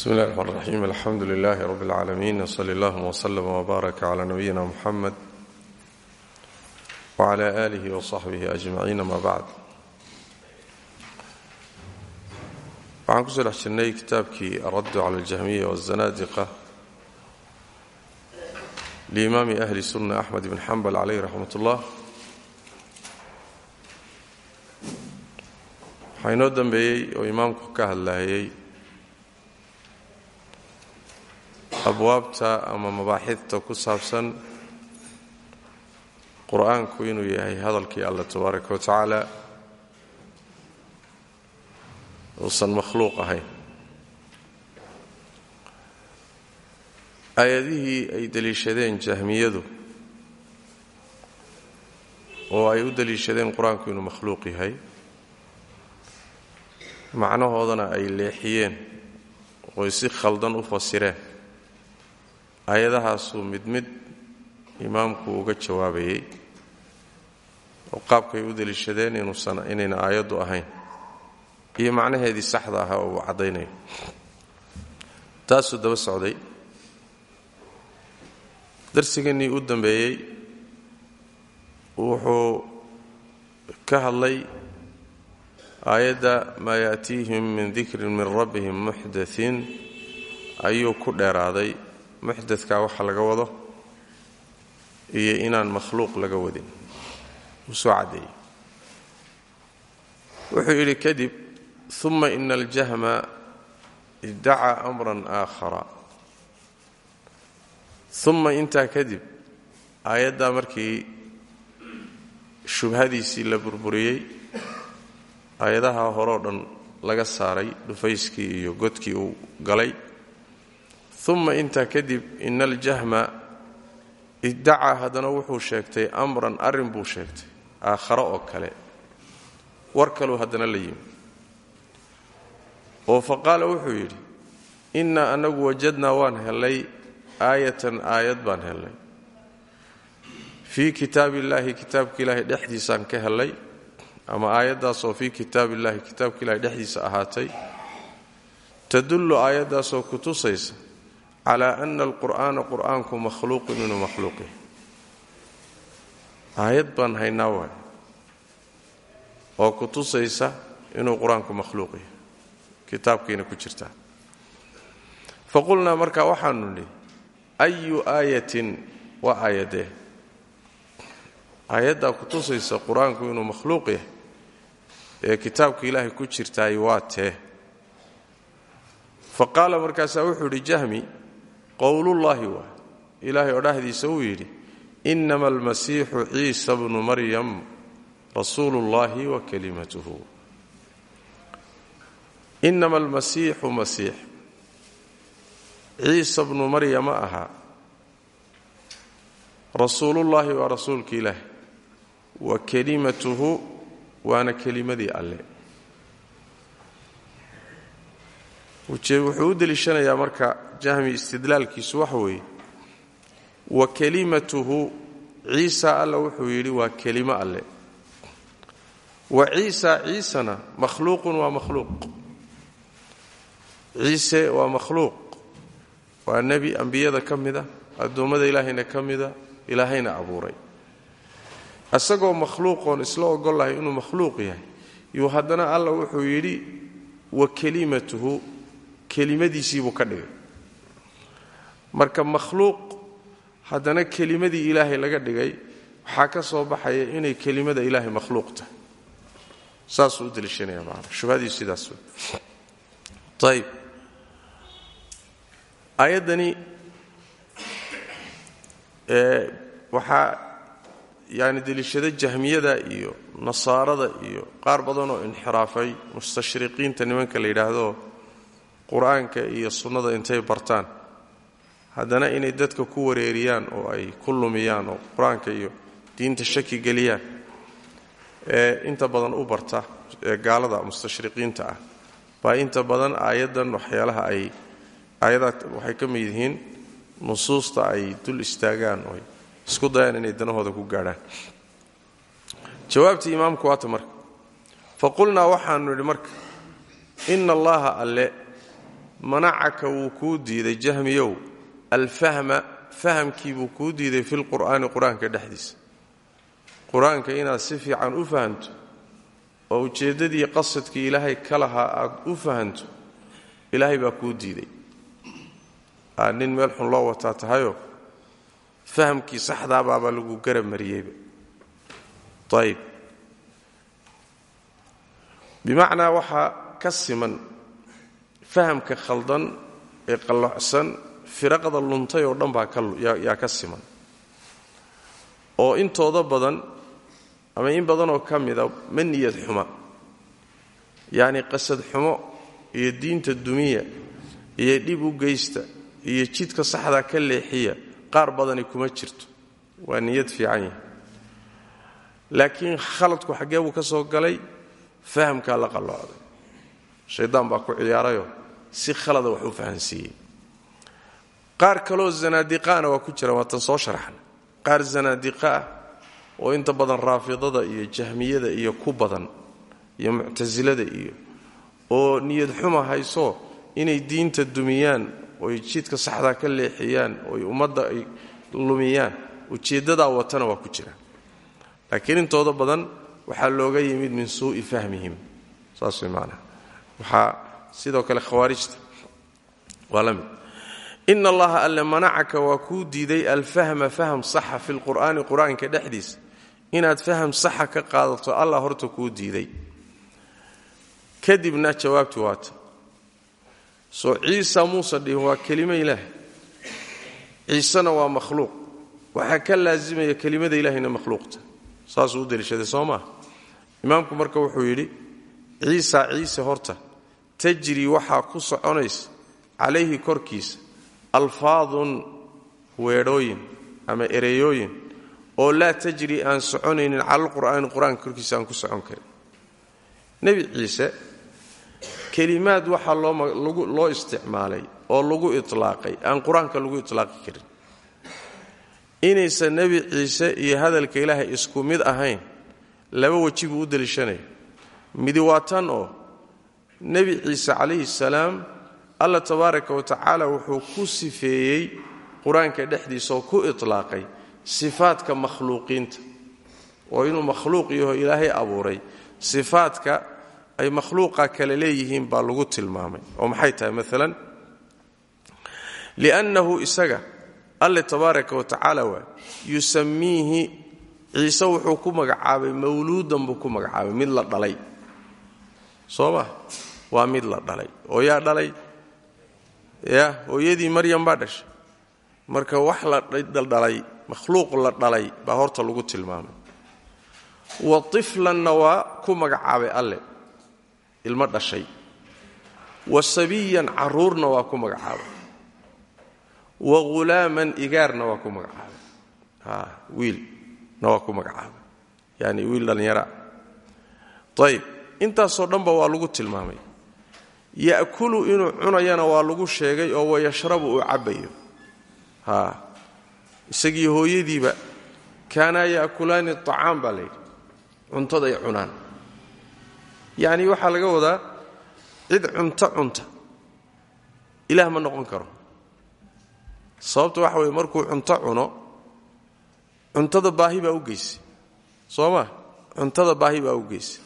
bismi illahi raxmaan raxiim alxamdu lilaahi rabbi اlcaalamiin wsali allahuma wslama wbaaraka calaa nabiyina muxamed wcala aalihi wasaxbihi ajmaciin ama bacd waxaan ku soo dhex jirnay kitaabkii araddu cala aljahmiya wazanaadiqa liimaami ahli sunna axmed ibn xambal caleyh raxmat ullah waxaa inoo dambeeyey oo imaamku ka hadlaayay abwaabta ama mabaaxidta ku saabsan qur'aanku inuu yahay hadalkii allah tabaaraka wa tacaala uusan makhluuq ahayn. Aayadihii ay deliishadeen jahmiyadu oo ay u deliishadeen qur'aanku inuu makhluuq yahay macnahoodana ay leexiyeen oy si khaldan u fasireen aayadahaasuu mid mid imaamku uga jawaabayay oo qaabkay u deliishadeen inuusan inayna aayaddu ahayn. Iyo macnaheedii saxda ahaa oo uu caddaynayo. Taasuu daba socday. Darsigannii u dambeeyey wuxuu ka hadlay aayadda maa yaatiihim min dikrin min rabbihim muxdain ayuu ku dheeraaday muxdadkaa waxa laga wado iyo inaan makhluuq laga wadin. Uu soo caddeeyey wuxuu yidhi kadib uma ina aljahma iddacaa amran aakhara. Uma intaa kadib aayaddaa markii shubhadiisii la burburiyey aayadaha horeo dhan laga saaray dhufayskii iyo godkii uu galay uma intaa kadib ina aljahma iddacaa haddana wuxuu sheegtay amran arrin buu sheegtay aakharo oo kale. War kaluu haddana la yimi. Oo fa qaala wuxuu yidhi innaa annagu wajadnaa waan hellay aayatan aayad baan hellay fii kitaabi illaahi kitaabka ilaahay dhexdiisaan ka hellay ama aayaddaasoo fii kitaabi illaahi kitaabka ilahay dhexdiisa ahaatay tadullu aayaddaasoo ku tusaysa calaa ana alqur'aana qur'aanku makhluuqun inuu makhluuq yahay aayad baan haynaa waay oo ku tusaysa inuu qur'aanku makhluuq yahay kitaabkiina ku jirtaa fa qulnaa markaa waxaanu nidhi ayu aayatin waa aayadee aayaddaa ku tusaysa qur'aanku inuu makhluuq yahay ee kitaabka ilaahay ku jirtaay waa tee fa markaasaa wuxuu qowlullaahi waa. Ilaahay oo uu yidhi innama almasiixu ciisa bnu maryam rasuulu ullaahi wa kalimatuhu innama almasiixu masiix. Ciisa bnu maryama ahaa rasuulullaahi waa rasuulka ilaahi wa kelimatuhu waana kelimadii alle. Wuxuu u deliishanayaa marka jahmi istidlaalkiisu waxa weeye wa kelimatuhu ciisa alla wuxuu yidhi waa kelimo alle. Wa ciisa ciisana makhluuqun waa makhluuq. Ciise waa makhluuq. Waa nebi ambiyada ka mida addoommada ilaahayna ka mida ilaahayna abuuray. Isagoo makhluuqoon isla ogollahay inuu makhluuq yahay yuu haddana alla wuxuu yidhi wa kelimatuhu kelimadiisiibuu ka dhigay marka makhluuq haddana kelimadii ilaahay laga dhigay waxaa ka soo baxaya inay kelimada ilaahay makhluuq tahay saasuu u deliishanaya maana shubhadiisu sidaas ayib aayaddani waxaa yani deliishada jahmiyada iyo nasaarada iyo qaar badanoo inxiraafay mustashriqiinta nimanka la yidhaahdo qur'aanka iyo sunnada intay bartaan haddana inay dadka ku wareeriyaan oo ay ku lumiyaan oo qur'aanka iyo diinta shaki geliyaan ee inta badan u barta ee gaalada mustashriqiinta ah. Baa inta badan aayaddan waxyaalaha ay aayadaad waxay ka mid yihiin nusuusta ay dul istaagaan oo isku dayaan inay danahooda ku gaadhaan. Jawaabtii imaamku waata marka. Fa qulnaa waxaanu nidhi marka ina allaha alle manacaka wuu kuu diiday jahmiyow alfahma fahamkii buu kuu diiday filqur'aani qur'aanka dhexdiisa. Qur'aanka inaad si fiican u fahanto oo ujeeddadii qasadkii ilaahay ka lahaa aad u fahanto ilaahay baa kuu diiday. Aa nin meel xun loo wataa tahayoo fahamkii saxdaabaabaa lagu garab mariyeyba. Ayib bimacnaa waxaa ka siman fahamka khaldan ee qallocsan firaqda luntay oo dhan baa yaa ka siman. Oo intooda badan ama in badanoo ka mida ma niyad xuma. Yacni qasad xumo iyo diinta dumiya iyo dhib u geysta iyo jidka saxdaa ka leexiya qaar badani kuma jirto. Waa niyad fiican yahay. Laakiin khaladku xaggee buu ka soo galay fahamkaa la qallocday shaydaan baa ku ciyaarayoo si khalada wax u fahansiiyey qaar kaloo zanaadiqaana waa ku jira waatan soo sharaxna qaar zanaadiqa ah oo inta badan raafidada iyo jahmiyada iyo ku badan iyo muctasilada iyo oo niyad xuma hayso inay diinta dumiyaan oy jidka saxdaa ka leexiyaan oy ummadda ay lumiyaan ujeeddadaa watana waa ku jira. Laakiin intooda badan waxaa looga yimid min suu'i fahmihim. Saas waxaa sidoo kale khawaarijta. Waa ina allaha alle manacaka waa kuu diiday alfahma faham saxa fi lqur'aani qur'aanka dhexdiisa inaad faham saxa ka qaadato allah horta kuu diiday. Kadibna jawaabtu waata soo ciisa muuse dhihin waa kelimo ilaahay ciisena waa makhluuq. Waxaa ka laasimaya kelimada ilaahayna makhluuqta. Saasuu u deliishaday soo maa imaamku wuxuu yidhi ciisa ciise horta tajri waxaa ku soconaysa calayhi korkiisa alfaadun weedhooyin ama ereyooyin oo laa tajri aan soconaynin cala alqur'aani qur'aanka korkiisa aan ku socon karin. Nebi ciise kelimaad waxaa loo isticmaalay oo lagu itlaaqay aan qur'aanka lagu itlaaqi karin. Inaysan nebi ciise iyo hadalka ilaahay isku mid ahayn laba weji buu u deliishanaya midi waa tan oo nebi ciise calayhi salaam alla tabaaraka wa tacaala wuxuu ku sifeeyey qur'aanka dhexdiisa oo ku itlaaqay sifaadka makhluuqiinta. Oo inuu makhluuq yaho ilaahay abuuray. Sifaadka ay makhluuqa kale leeyihiin baa lagu tilmaamay. Oo maxay tahay? Maalan liannahu isaga alle tabaaraka wa tacaala waa yusamiihi ciise wuxuu ku magacaabay mawluudan buu ku magacaabay. Mid la dhalay. Soo ma? Waa mid la dhalay. Oo yaa dhalay ya hooyadii maryam baa dhashay. Marka wax la dhalay makhluuq la dhalay baa horta lagu tilmaamay. Wa tiflanna waa ku magacaabay alle ilmo dhashay. Wa sabiyan carruurna waa ku magacaabay. Wa ghulaaman igaarna waa ku magacaabay. Wiilna waa ku magacaabay. Yani wiil dhallinyara. Ayib intaasoo dhanba waa lagu tilmaamay ya'kulu inuu cunayana waa lagu sheegay oo wayashrabu uu cabbayo. Haa isagii hooyadiiba kaanaa ya'kulaani acaam baa layidhi cuntaday cunaan. Yacni waxaa laga wadaa cid cunto cunta. Ilaah ma noqon karo. Sababta waxa weye markuu cunto cuno cuntada baahi baa u geysay soo ma? Cuntada baahi baa u geysay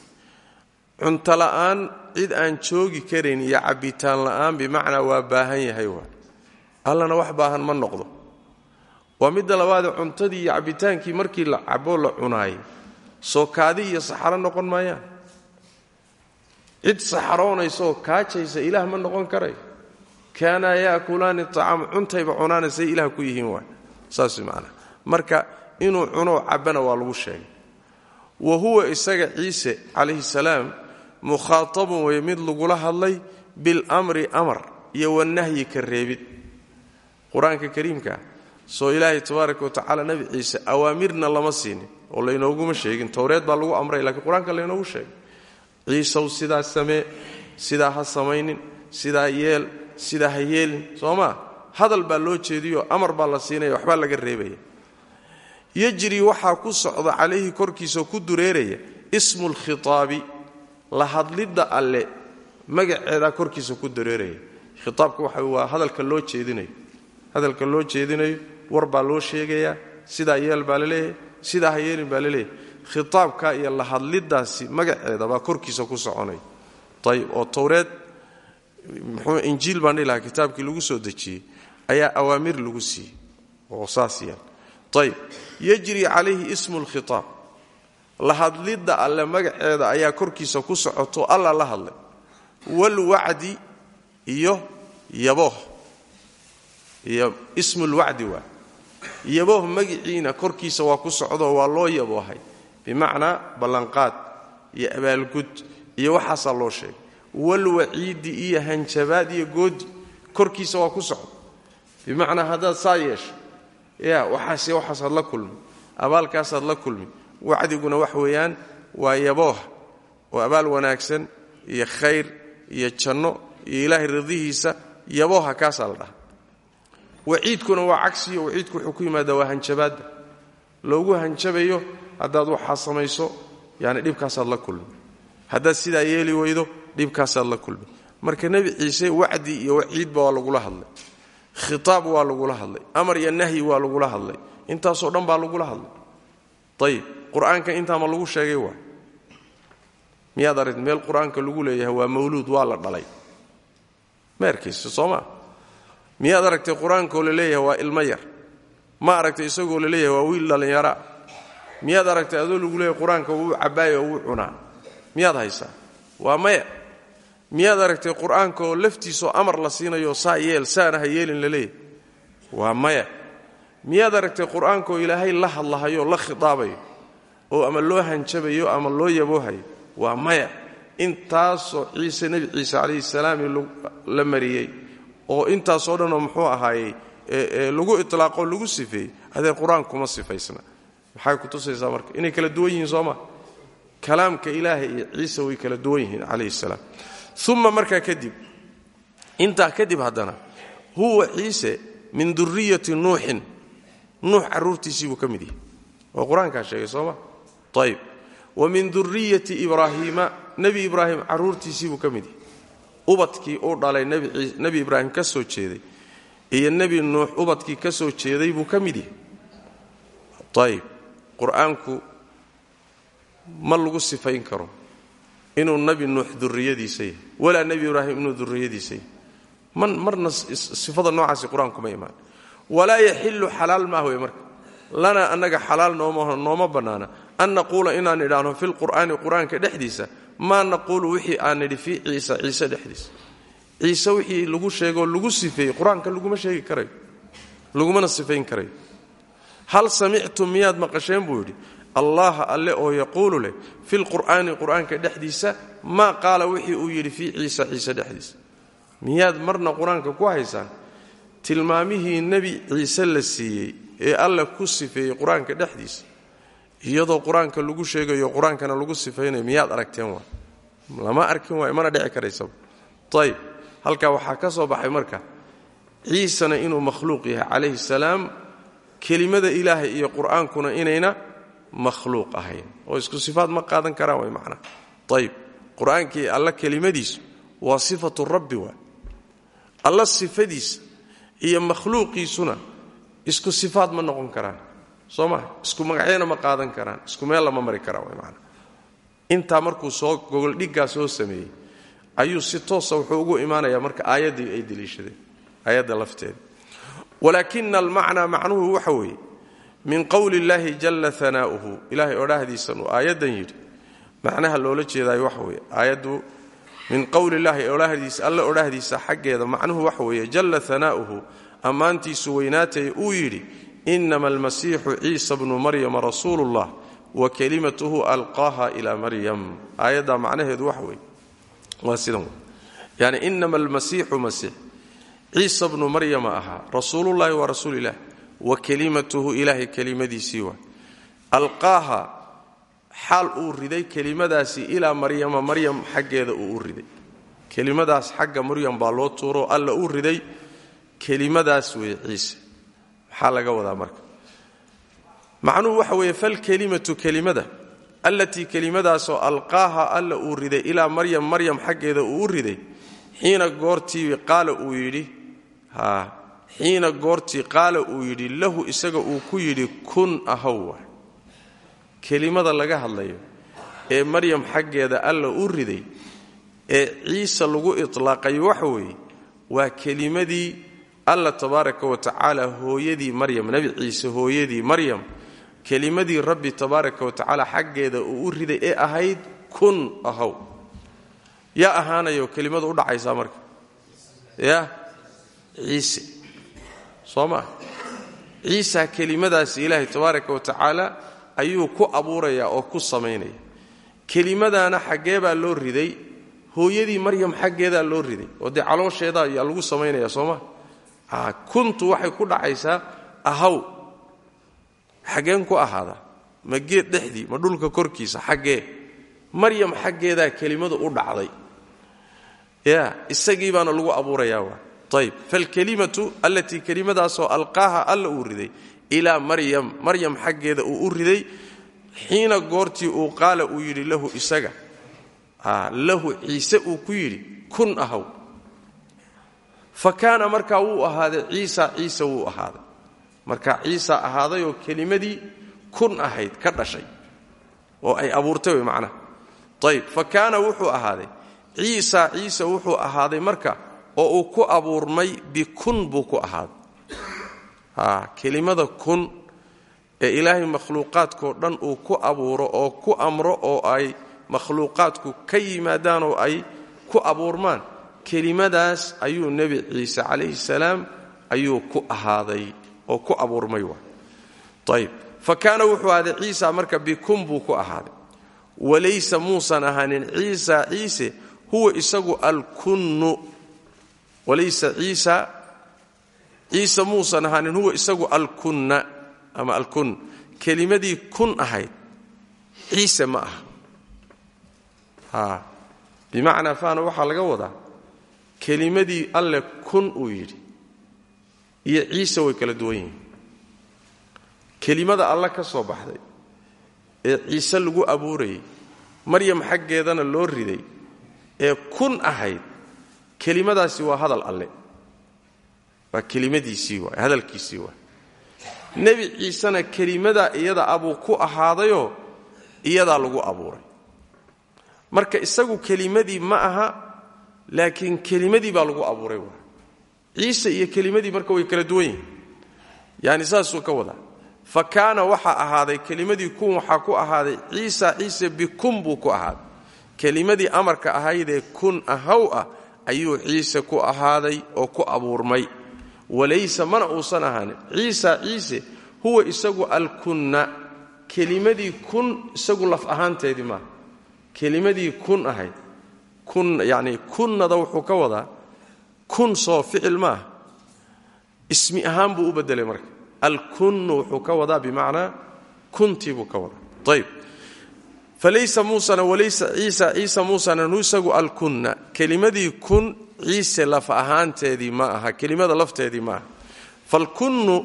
cunto la'aan cid aan joogi karayn iyo cabbitaan la'aan bimacnaa waa baahan yahay waa allana wax baahan ma noqdo. Waa midda labaadee cuntadii iyo cabbitaankii markii la caboo la cunaayay soo kaadi iyo saxaro noqon maayaan. Cid saxaroonaysaoo kaajaysa ilaah ma noqon karayo kaanaa yaakulaani acaam cuntayba cunaana say ilaah ku yihiin waay saas macnaa marka inuu cunoo cabbana waa lagu sheegay. Wa huwa isaga ciise calayhi salaam mukhaatabun weye mid lagula hadlay bilamri amar iyo wanahyi ka reebid. Qur'aanka kariimka soo ilaahay tabaaraka wa tacaala nebi ciise awaamirna lama siinin oo laynooguma sheegin. Towreed baa lagu amray lakiin qur'aanka laynoogu sheegay. Ciisow sidaa samee sidaa ha samaynin sidaa yeel sidaa ha yeelin soo maa hadal baa loo jeediyo amar baa la siinaya waxbaa laga reebaya. Yajri waxaa ku socda calayhi korkiisaoo ku dureeraya ismu lkhitaabi la hadlidda alle magaceedaa korkiisa ku dureeraya khitaabka waxa waa hadalka loo jeedinayo hadalka loo jeedinayo war baa loo sheegayaa sidaa yeel baa la leeyahay sidaa ha yeelin baa la leeyahay khitaabka iyo la hadlidaasi magaceeda baa korkiisa ku soconaya ayib oo towreed muxuu injiil baan dhihi lahaa kitaabkii lagu soo dejiyey ayaa awaamir lagu siiyey. Oo saas yaal ayib yajri calayhi ismu lkhitaab la hadlidda alle magaceeda ayaa korkiisa ku socoto alla la hadlay. Walwacdi iyo yabooh iyo ismulwacdi waa. Yabooh magiciina korkiisa waa ku socdo waa loo yaboohay bimacnaa ballanqaad iyo abaalgud iyo waxaasaa loo sheegay. Walwaciidi iyo hanjabaad iyo goodi korkiisa waa ku socdo. Bimacnaa haddaad saa yeesho ya waxaase waxaasaad la kulmi abaalkaasaad la kulmi wacdiguna wax weeyaan waa yabooh oo abaal wanaagsan iyo khayr iyo janno iyo ilaahay ridihiisa yabooha kaasaa la dhaha waciidkuna waa cagsiyo waciidku wuxuu ku yimaadaa waa hanjabaadda loogu hanjabayo haddaad waxaa samayso yani dhibkaasaad la kulmi. Haddaad sidaa yeeli weydo dhibkaasaad la kulmi. Marka nebi ciise wacdi iyo waciidba waa lagula hadlay. Khitaab waa lagula hadlay. Amar iyo nahyi waa lagula hadlay. Intaasoo dhan baa lagula hadlay. Ayib qur'aanka intaama lagu sheegay waa? Miyaad aragti meel qur'aanka lagu leeyahay waa mawluud waa la dhalay. Ma arkayso soo maa miyaad aragtay qur'aankoo la leeyahay waa ilmo yar? Ma aragtay isagoo leeyahay waa wiil dhallinyaraa miyaad aragtay adoo lagu leeyahay qur'aanka wuu cabbaaya oo cunaa? Miyaad haysaa? Waa maya. Miyaad aragtay qur'aanka oo laftiisoo amar la siinayo saa yeel saana yeelin la leeyahay? Waa maya. Miyaad aragtay qur'aankaoo ilaahay la hadlahayo la khitaabayo oo ama loo hanjabayo ama loo yaboohayo waa maya. Intaasoo ciise nebi ciise calayhi salaam la mariyey oo intaasoo dhanoo muxuu ahaayey lagu itlaaqoo lagu sifeeyey hadee qur'aan kuma sifaysna. Maxay ku tusaysaa marka? Inay kala duwan yihiin sooma kalaamka ilaahay iyo ciise way kala duwan yihiin calayhi salaam. Uma markaa kadib intaa kadib haddana huwa ciise min duriyati nuuxin nuux carruurtiisii buu ka mid yahay. Oo qur'aankaa sheegay sooma ayib wa min duriyati ibraahiima nebi ibraahim carruurtiisii buu ka mid yahay. Ubadkii uu dhalay nebi ibraahim ka soo jeeday iyo nebi nuux ubadkii ka soo jeeday buu ka mid yahay. Ayib qur'aanku ma lagu sifayn karo inuu nebi nuux duriyadiisa yahay. Walaa nebi ibraahim inuu duriyadiisa yahay. Marna sifada noocaasi qur'aanku ma imaan. Walaa yaxilu xalaal maah wey marka. Lana annaga xalaal nooma bannaana an naquula inaan idhaahno fi lqur'aani qur'aanka dhexdiisa maa naquulu wixii aan nidhi fii ciisa ciise dhexdiisa. Ciise wixii lagu sheegoo lagu sifeeyey qur'aanka laguma sheegi karayo lagumana sifayn karayo hal samictum miyaad maqasheen buu yidhi allaha alle oo yaquulu leh fi lqur'aani qur'aanka dhexdiisa maa qaala wixii uu yidhi fii ciisa ciise dhexdiisa. Miyaad marna qur'aanka ku haysaan? Tilmaamihii nebi ciise la siiyey ee alla ku sifeeyey qur'aanka dhexdiisa iyadoo qur'aanka lagu sheegayo qur'aankana lagu sifaynayo miyaad aragteen waa? Lama arkin waay mana dhici karaysaba ayib halkaa waxaa ka soo baxay marka ciisena inuu makhluuq yahay calayhi salaam kelimada ilaahay iyo qur'aankuna inayna makhluuq ahayn. Oo isku sifaad ma qaadan karaan way macnaa. Ayib qur'aankii alla kelimadiisu waa sifatu rabbi waa. Alla sifadiisa iyo makhluuqiisuna isku sifaad ma noqon karaan soo maha isku magacyana ma qaadan karaan isku meel lama mari karaan intaa markuu soo gogoldhiggaa soo sameeyey ayuu si toosa wuxuu ugu imaanayaa marka aayaddii ay deliishadeen aayadda lafteeda walaakina almacnaa macnuhu waxa weeye min qowli illaahi jalla hanaa'uhu ilaahay odhaahdiisan uu aayaddan macnaha loola jeedaayo waxa weeye aayaddu min qowli illaahi odhaahdiisa alla odhaahdiisa xaggeeda macnuhu waxa weeye jalla hanaa'uhu ammaantiisu weynaataya uu yidhi inama almasiixu ciisa bnu maryama rasuulullah wa kelimatuhu alqaaha ilaa maryam aayaddaa macnaheedu waxa weeye waa sidan yani inama almasiixu masiix ciisa bnu maryama ahaa rasuulullahi waa rasuulilah wa kelimatuhu ilaahay kelimadiisii waa alqaaha xaal uu riday kelimadaasi ilaa maryama maryam xaggeeda uu u riday kelimadaas xagga maryam baa loo tuuro maxaa laga wadaa marka? Macnuhu waxa weeye falkelimatu kelimada allatii kelimadaasoo alqaaha alla uu riday ilaa maryam maryam xaggeeda uu u riday xiina goortii qaala uu yidhi xiina goortii qaala uu yidhi lahu isaga uu ku yidhi kun ahow waay. Kelimada laga hadlayo ee maryam xaggeeda alla u riday ee ciise lagu itlaaqay waxa weeye waa kelimadii alla tabaaraka wa tacaala hooyadii maryam nebi ciise hooyadii maryam kelimadii rabbi tabaaraka wa tacaala xaggeeda uu u riday ee ahayd kun ahow. Yaa ahaanayo kelimadu u dhacaysaa marka. Ya ciise. Soo maa ciisa kelimadaasi ilaahay tabaaraka wa tacaala ayuu ku abuurayaa oo ku samaynaya. Kelimadaana xaggee baa loo riday hooyadii maryam xaggeedaa loo riday. Oo dee caloosheeda ayaa lagu samaynaya sooma kuntu waxay ku dhacaysaa ahaw xaggeen ku ahaada ma geed ma dhulka korkiisa xaggee maryam xaggeedaa kelimadu u dhacday. Ya isagii baana lagu abuurayaa waa. Ayb falkelimatu allatii kelimadaasoo alqaaha alla uu riday ilaa maryam maryam xaggeeda uu u riday xiina goortii uu qaala uu yidhi lahu isaga. Lahu ciise uu ku yidhi kun ahaw fa kaana markaa wuu ahaaday ciisa ciise wuu ahaaday. Markaa ciisa ahaadayoo kelimadii kun ahayd ka dhashay oo ay abuurtay wey macnaha ayb fa kaana wuxuu ahaaday. Ciisa ciise wuxuu ahaaday marka oo uu ku abuurmay bikun buu ku ahaaday. Kelimada kun ee ilaahay makhluuqaadkao dhan uu ku abuuro oo ku amro oo ay makhluuqaadku ka yimaadaan oo ay ku abuurmaan kelimadaas ayuu nebi ciise calayhi salaam ayuu ku ahaaday oo ku abuurmay ayb fa kaana wuxuu ahaaday ciisa marka bikun buu ku ahaaday. Walaysa muusan ahaanin ciisa ciise huwa isagu alkunnu. Walaysa ciisa ciise muusan ahaanin huwa isagu alkunna ama alkun. Kelimadii kun ahayd ciise ma aha. Bimacnaa fahna waxaa laga wadaa kelimadii alle kun uu yidhi iyo ciise way kala duwan yihiin. Kelimada alle ka soo baxday ee ciise lagu abuurayay maryam xaggeedana loo riday ee kun ahayd kelimadaasi waa hadal alle. Waa kelimadiisii waay hadalkiisii waay. Nebi ciisena kelimadaa iyada abuu ku ahaadayoo iyadaa lagu abuuray. Marka isagu kelimadii ma aha laakiin kelimadii baa lagu abuuray ciise iyo kelimadii marka way kala duwan yihiin. Yaani saasuu ka wadaa fa kaana waxaa ahaaday kelimadii kun waxaa ku ahaaday ciisa ciise bikun buu ku ahaaday. Kelimadii amarka ahaydee kun ahaw ah ayuu ciise ku ahaaday oo ku abuurmay. Walaysa mana uusan ahaanin ciisa ciise huwa isagu alkunna. Kelimadii kun isagu laf ahaanteedii maaha kelimadii kun ahayd kun yacni kunnada wuxuu ka wadaa kun soo ficil maaha ismi ahaan buu u bedelay marka. Alkunnu wuxuu ka wadaa bimacnaa kuntii buu ka wadaa. Ayb falaysa muusana walaysa ciisa ciisa muusana nu isagu alkunna kelimadii kun ciise laf ahaanteedii ma aha kelimada lafteedii ma aha. Falkunnu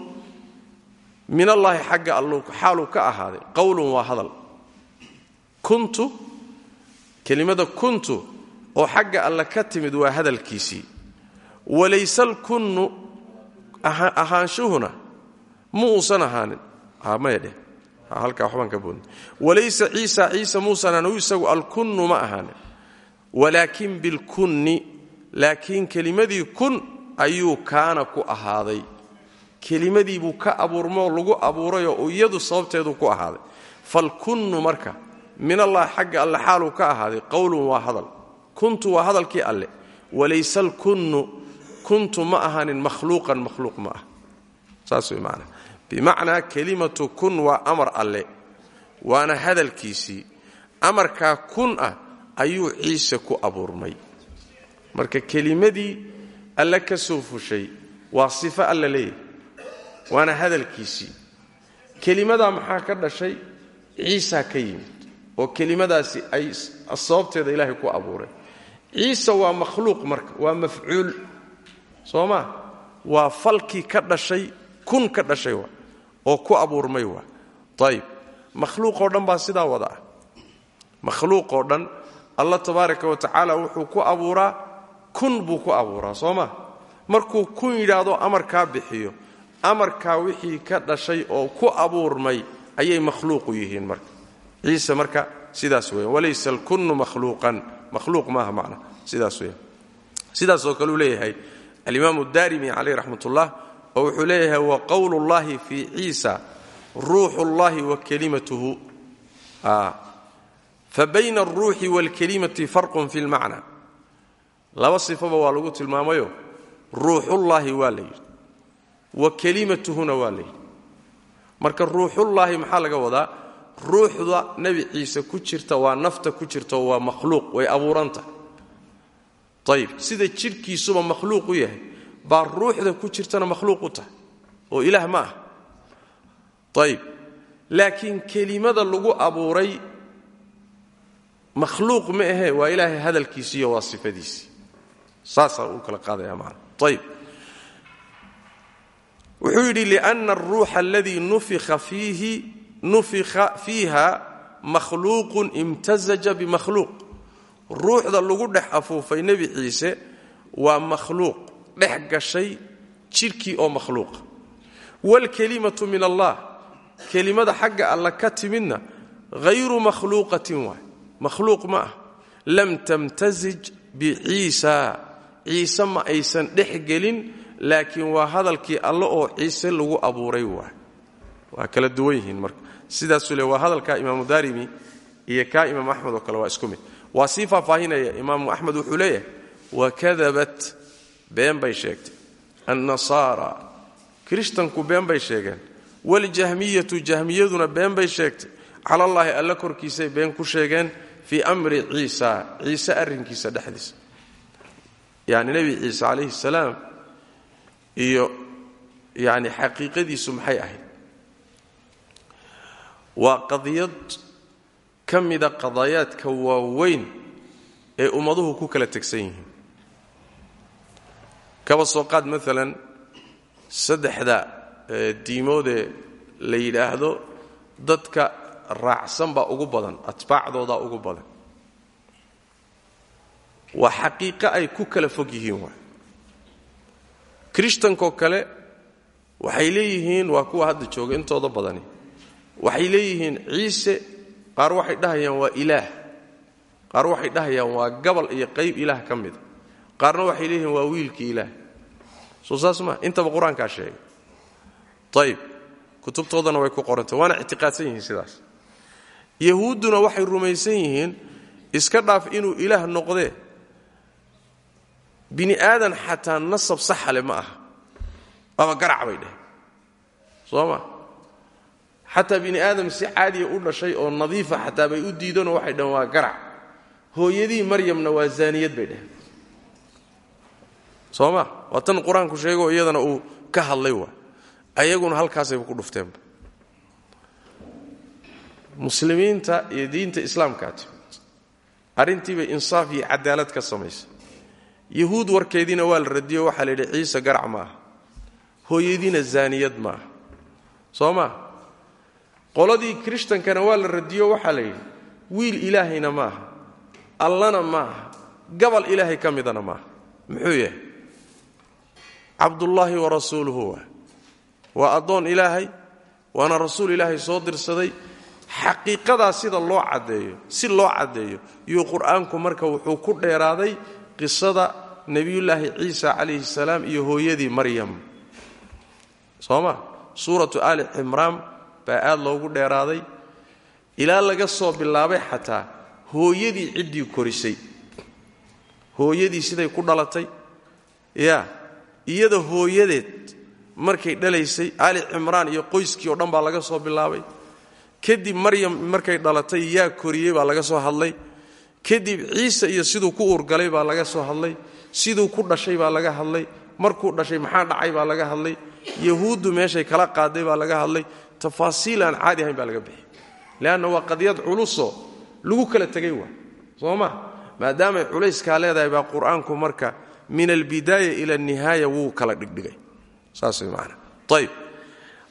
min allaahi xagga allu xaaluu ka ahaaday. Qowlun waa hadal. Kuntu kelimada kuntu oo xagga alle ka timid waa hadalkiisii. Walayse alkunnu ahaanshuhuna ma uusan ahaanin. Maya dheh halkaa waxbaan ka boodin. Walaysa ciisa ciisa muusan ahaanin isagu alkunnu ma ahaanin. Walaakin bilkunni laakiin kelimadii kun ayuu kaana ku ahaaday. Kelimadii buu ka abuurmoo lagu abuurayoo iyadu sababteedu ku ahaaday. Falkunnu marka min allah xagga alle xaaluu ka ahaaday qowlun waa hadal kuntu waa hadalkii alle. Walayse alkunnu kuntu ma ahaanin makhluuqan makhluuq ma ah. Saas way macnaa bimacnaa kelimatu kun waa amar alle. Waana hadalkiisii. Amarkaa kun ah ayuu ciise ku abuurmay marka kelimadii alle ka soo fushay waa sifo alla leeyahay. Waana hadalkiisii. Kelimadaa maxaa ka dhashay? Ciisaa ka yimid oo kelimadaasi ay sababteeda ilaahay ku abuuray ciise waa makhluuq marka waa mafcuul soo maa waa falkii ka dhashay kun ka dhashay waa oo ku abuurmay waa. Ayib makhluuqoo dhan baa sidaa wada ah. Makhluuqoo dhan allah tabaaraka wa tacaala wuxuu ku abuuraa kun buu ku abuuraa soo ma markuu kun yidhaahdo amarkaa bixiyo amarkaa wixii ka dhashay oo ku abuurmay ayay makhluuqu yihiin marka. Ciise marka sidaas weyan walaysa alkunnu makhluuqan makhluuq maaha weyan sidaasoo kale uu leeyahay alimaamu daarimi caleyh raxmatullah oo wuxuu leeyahay wa qowlu llahi fii ciisa ruuxu llahi wa kelimatuhu fa bayna alruuxi waalkelimati farqun fi lmacna laba sifaba waa lagu tilmaamayo. Ruuxullaahi waa la yidhi. Wa kelimatuhuna waa la yidhi. Marka ruuxullaahi maxaa laga wadaa ruuxda nabi ciise ku jirta waa nafta ku jirto waa makhluuq way abuurantah ayib sida jidhkiisuba makhluuq u yahay baa ruuxda ku jirtana makhluuq u tahay oo ilaah ma ah. Laakiin kelimada lagu abuuray makhluuq ma ahe waa ilaahay hadalkiisiiyo waa sifadiisii saasaa uu kala qaadaya maana ayib wuxuu yidhi lina aruuxa aladii nufika fiihi nufika fiiha makhluuqun imtazaja bimakhluuq. Ruuxda lagu dhex afuufay nebi ciise waa makhluuq dhex gashay jidhkii oo makhluuqa wاlkelimatu min allah kelimada xagga alla ka timidna hayru makhluuqatin waay. Makhluuq ma ah. Lam tamtasij biciisa ciise ma aysan dhex gelin laakiin waa hadalkii alle oo ciise lagu abuuray waay. Waa kala duwan yihiin marka sidaasuu le waa hadalka imaamu daarimi iyo kaa imaam axmed oo kale waa isku mid. Waa sii faahfaahinaya imaamu axmed wuxuu leeyahay wakadabat been bay sheegtay annasaara kirishtanku been bay sheegeen waljahmiyatu jahmiyaduna been bay sheegtay cala allaahi alle korkiisay been ku sheegeen fii amri ciisa ciise arrinkiisa dhexdiisa. Yani nebi ciise calayhi salaam iyo yani xaqiiqadiisu maxay ahayd waa qadiyad ka mida qadaayaadka waaweyn ee ummaduhu ku kala tegsan yihiin. Kaba soo qaad maalan saddexda diimoodee la yidhaahdo dadka raacsan baa ugu badan atbaacdoodaa ugu badan. Waa xaqiiqo ay ku kala fog yihiin waay. Krishtankoo kale waxay leeyihiin waa kuwa hadda jooga intooda badani waxay leeyihiin ciise qaar waxay dhahayaan waa ilaah qaar waxay dhahayaan waa gabal iyo qayb ilaah ka mida qaarna waxay leeyihiin waa wiilkii ilaah. Soo saas maa intaba qur'aankaa sheegay. Ayib kutubtoodana way ku qorantay waana ictiqaadsan yihiin sidaas. Yahuudduna waxay rumaysan yihiin iska dhaaf inuu ilaah noqdee bini aadan xataa nasab saxale ma aha. Waaba garac bay dheh soo ma xataa bini aadam si caadiya u dhashay oo nadiifa xataa bay u diidanoo waxay dhaheen waa garac. Hooyadii maryamna waa zaaniyad bay dheheen soo ma waa tan sheegoo iyadana uu ka hadlay waa. Ayaguna halkaasayba ku dhufteenba muslimiinta iyo diinta islaamkaa timid arrintiibay insaaf iyo cadaalad ka samaysay. Yahuud warkeediina waa la radiyo waxaa la yidhi ciise garac ma aha hooyadiina ma aha qoladii kirishtankana waa la radiyo waxaa la yidhi wiil ilaahayna ma aha allana ma aha gabal ilaahay ka midana maaha. Muxuu yahay? Cabdullaahi wa rasuuluhu waa. Waa addoon ilaahay waana rasuul ilaahay soo dirsaday. Xaqiiqadaa sida loo caddeeyo si loo caddeeyo yuu qur'aanku marka wuxuu ku dheeraaday qisada nebiyullaahi ciisa calayhi salaam iyo hooyadii maryam. Soo ma? Suuratu aali cimraan baa aad loogu dheeraaday. Ilaa laga soo bilaabay xataa hooyadii ciddii korisay. Hooyadii siday ku dhalatay. Ya iyada hooyadeed markay dhalaysay aali cimraan iyo qoyskii oo dhan baa laga soo bilaabay. Kadib maryam markay dhalatay yaa koriyey baa laga soo hadlay. Kadib ciise iyo siduu ku uurgalay baa laga soo hadlay. Siduu ku dhashay baa laga hadlay. Markuu dhashay maxaa dhacay baa laga hadlay. Yahuuddu meeshay kala qaaday baa laga hadlay tafaasiil aan caadi ahayn baa laga bixiyay leanna waa qadiyad culusoo lagu kala tegay waa. Soo ma? Maadaamay culayskaa leedahay baa marka min albidaaya ila anihaaya wuu kala dhigdhigay. Saas way maanaa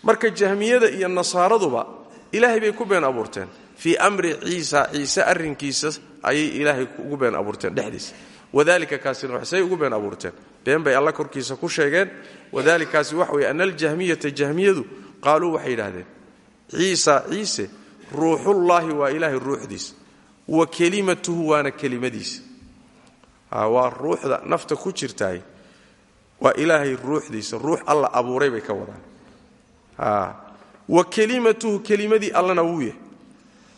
marka jahmiyada iyo nasaaraduba ilaahay bay ku been abuurteen. Fii amri ciisa ciise arrinkiisa ayay ilaahay ugu been abuurteen dhexdiisa. Wadalika kaasina say ugu been abuurteen. Been bay alla korkiisa ku sheegeen. Wadalikaasi waxa weye ana aljahmiyata jahmiyadu qaaluu waxay yidhaahdeen ciisa ciise ruuxullaahi waa ilaahay ruuxdiisa. Wa kelimatuhu waana kelimadiisa. Waa ruuxda nafta ku jirtaay waa ilaahay ruuxdiisa. Ruux alla abuuray bay ka wadaan. Wa kelimatuhu kelimadii allana wuu yahay.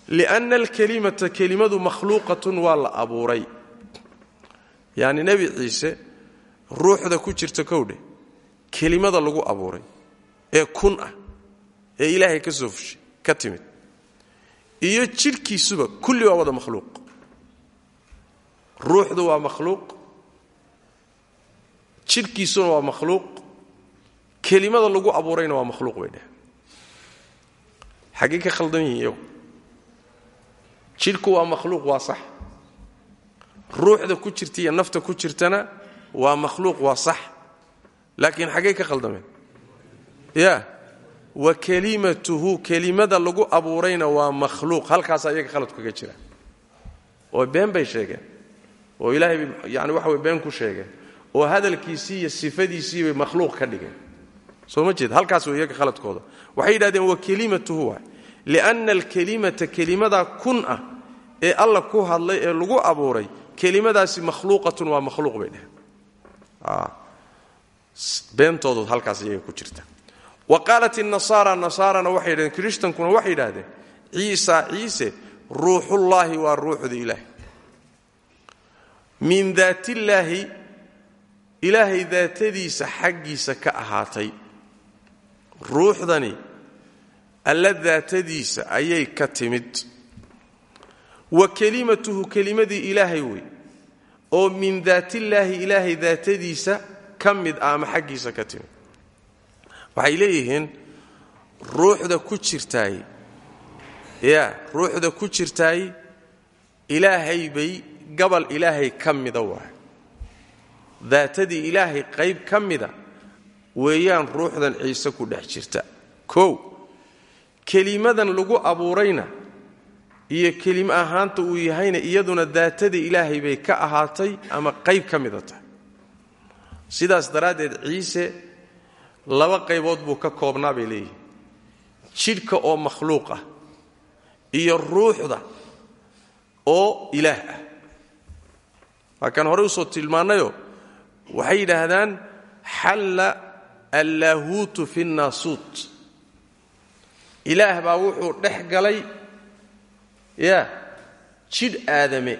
Lianna alkelimata kelimadu makhluuqatun waa la abuuray. Yacni nebi ciise ruuxda ku jirta kowdhe kelimada lagu abuuray ee kun ah ee ilaahay ka soo fushay ka timid. Iyo jidhkiisuba kulli waa wada makhluuq. Ruuxdu waa makhluuq. Jidhkiisuna waa makhluuq. Kelimada lagu abuurayna waa makhluuq bay dheh xaggee ka khaldan yihiin iyagu jidhku waa makhluuq waa sax. Ruuxda ku jirta iyo nafta ku jirtana waa makhluuq waa sax. Laakiin xaggay ka khaldameen ya wa kelimatuhu kelimada lagu abuurayna waa makhluuq. Halkaasaa iyaga khalad kaga jira. Oo been bay sheegeen. Oo ilaahay yani waxa been ku sheegeen. Oo hadalkiisii iyo sifadiisii bay makhluuq ka dhigeen. Soo ma jeed? Halkaas way iyaga khaladkooda. Waxay yidhahdeen wa kelimatuhu waay lianna alkelimata kelimadaa kun ah ee alla ku hadlay ee lagu abuuray kelimadaasi makhluuqatun waa makhluuq bay dheheen beentoodu halkaas iyaga wa qaalat inasaara nasaarana waxay yidhahdeen krishtankuna waxay yidhahdeen ciisa ciise ruuxullaahi waa ruuxda ilaahay. Min daatillaahi ilaahay daatadiisa xaggiisa ka ahaatay. Ruuxdani alla daatadiisa ayay ka timid. Wa kelimatuhu kelimadii ilaahay wey oo min daatillaahi ilaahay daatadiisa ka mid ah ama xaggiisa ka timid waxay leeyihiin ruuxda ku jirtaay ya ruuxda ku jirtaay ilaahay bay gabal ilaahay ka mida waay. Daatadii ilaahay qayb ka mida weeyaan ruuxdan ciise ku dhex jirta. Kow kelimadan lagu abuurayna iyo kelimo ahaanta uu yahayna iyaduna daatada ilaahay bay ka ahaatay ama qayb ka mida tahay. Sidaas daraaddeed ciise laba qaybood buu ka koobnaa bay leeyihiin jidhka oo makhluuq ah iyo ruuxda oo ilaah ah. Waa horey u soo tilmaannayo waxay yidhaahdaan xalla allaahuutu fi nnaasuut. Ilaah baa wuxuu dhex galay ya jidh aadame.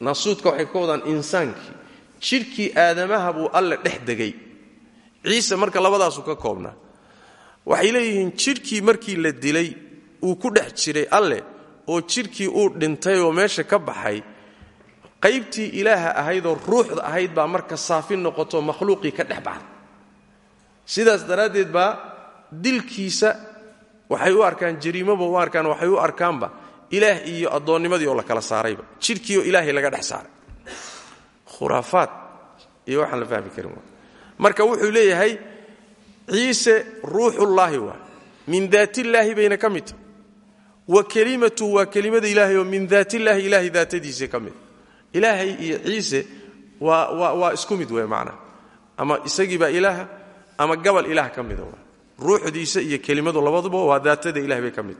Naasuudka waxay ka wadaan insaankii jidhkii aadamaha buu alle dhex degay ciise marka labadaasuu ka koobnaa waxay leeyihiin jidhkii markii la dilay uu ku dhex jiray alleh oo jidhkii uu dhintay oo meesha ka baxay qaybtii ilaaha ahaydoo ruuxda ahayd baa marka saafi noqoto makhluuqii ka dhex baxday. Sidaas daraaddeed baa dilkiisa waxay u arkaan jariimoba u arkaan waxay u arkaanba ilaah iyo addoonnimadii oo la kala saarayba. Jidhkii oo ilaahay laga dhex saaray. Khuraafaad iyo waxaan la fahmi karin marka wuxuu leeyahay ciise ruuxullaahi waa. Min daatillaahi bayna ka mid. Tahy wa kelimatu waa kelimada min daatillaahi ilaahay daatadiisa ka mid. Ilaahay iyo ciise waa waa waa isku mid wey ama isagiibaa ilaaha ama gabal ilaah ka mida waa. Iyo kelimadu labaduba waa daatada ilahay bay ka mid.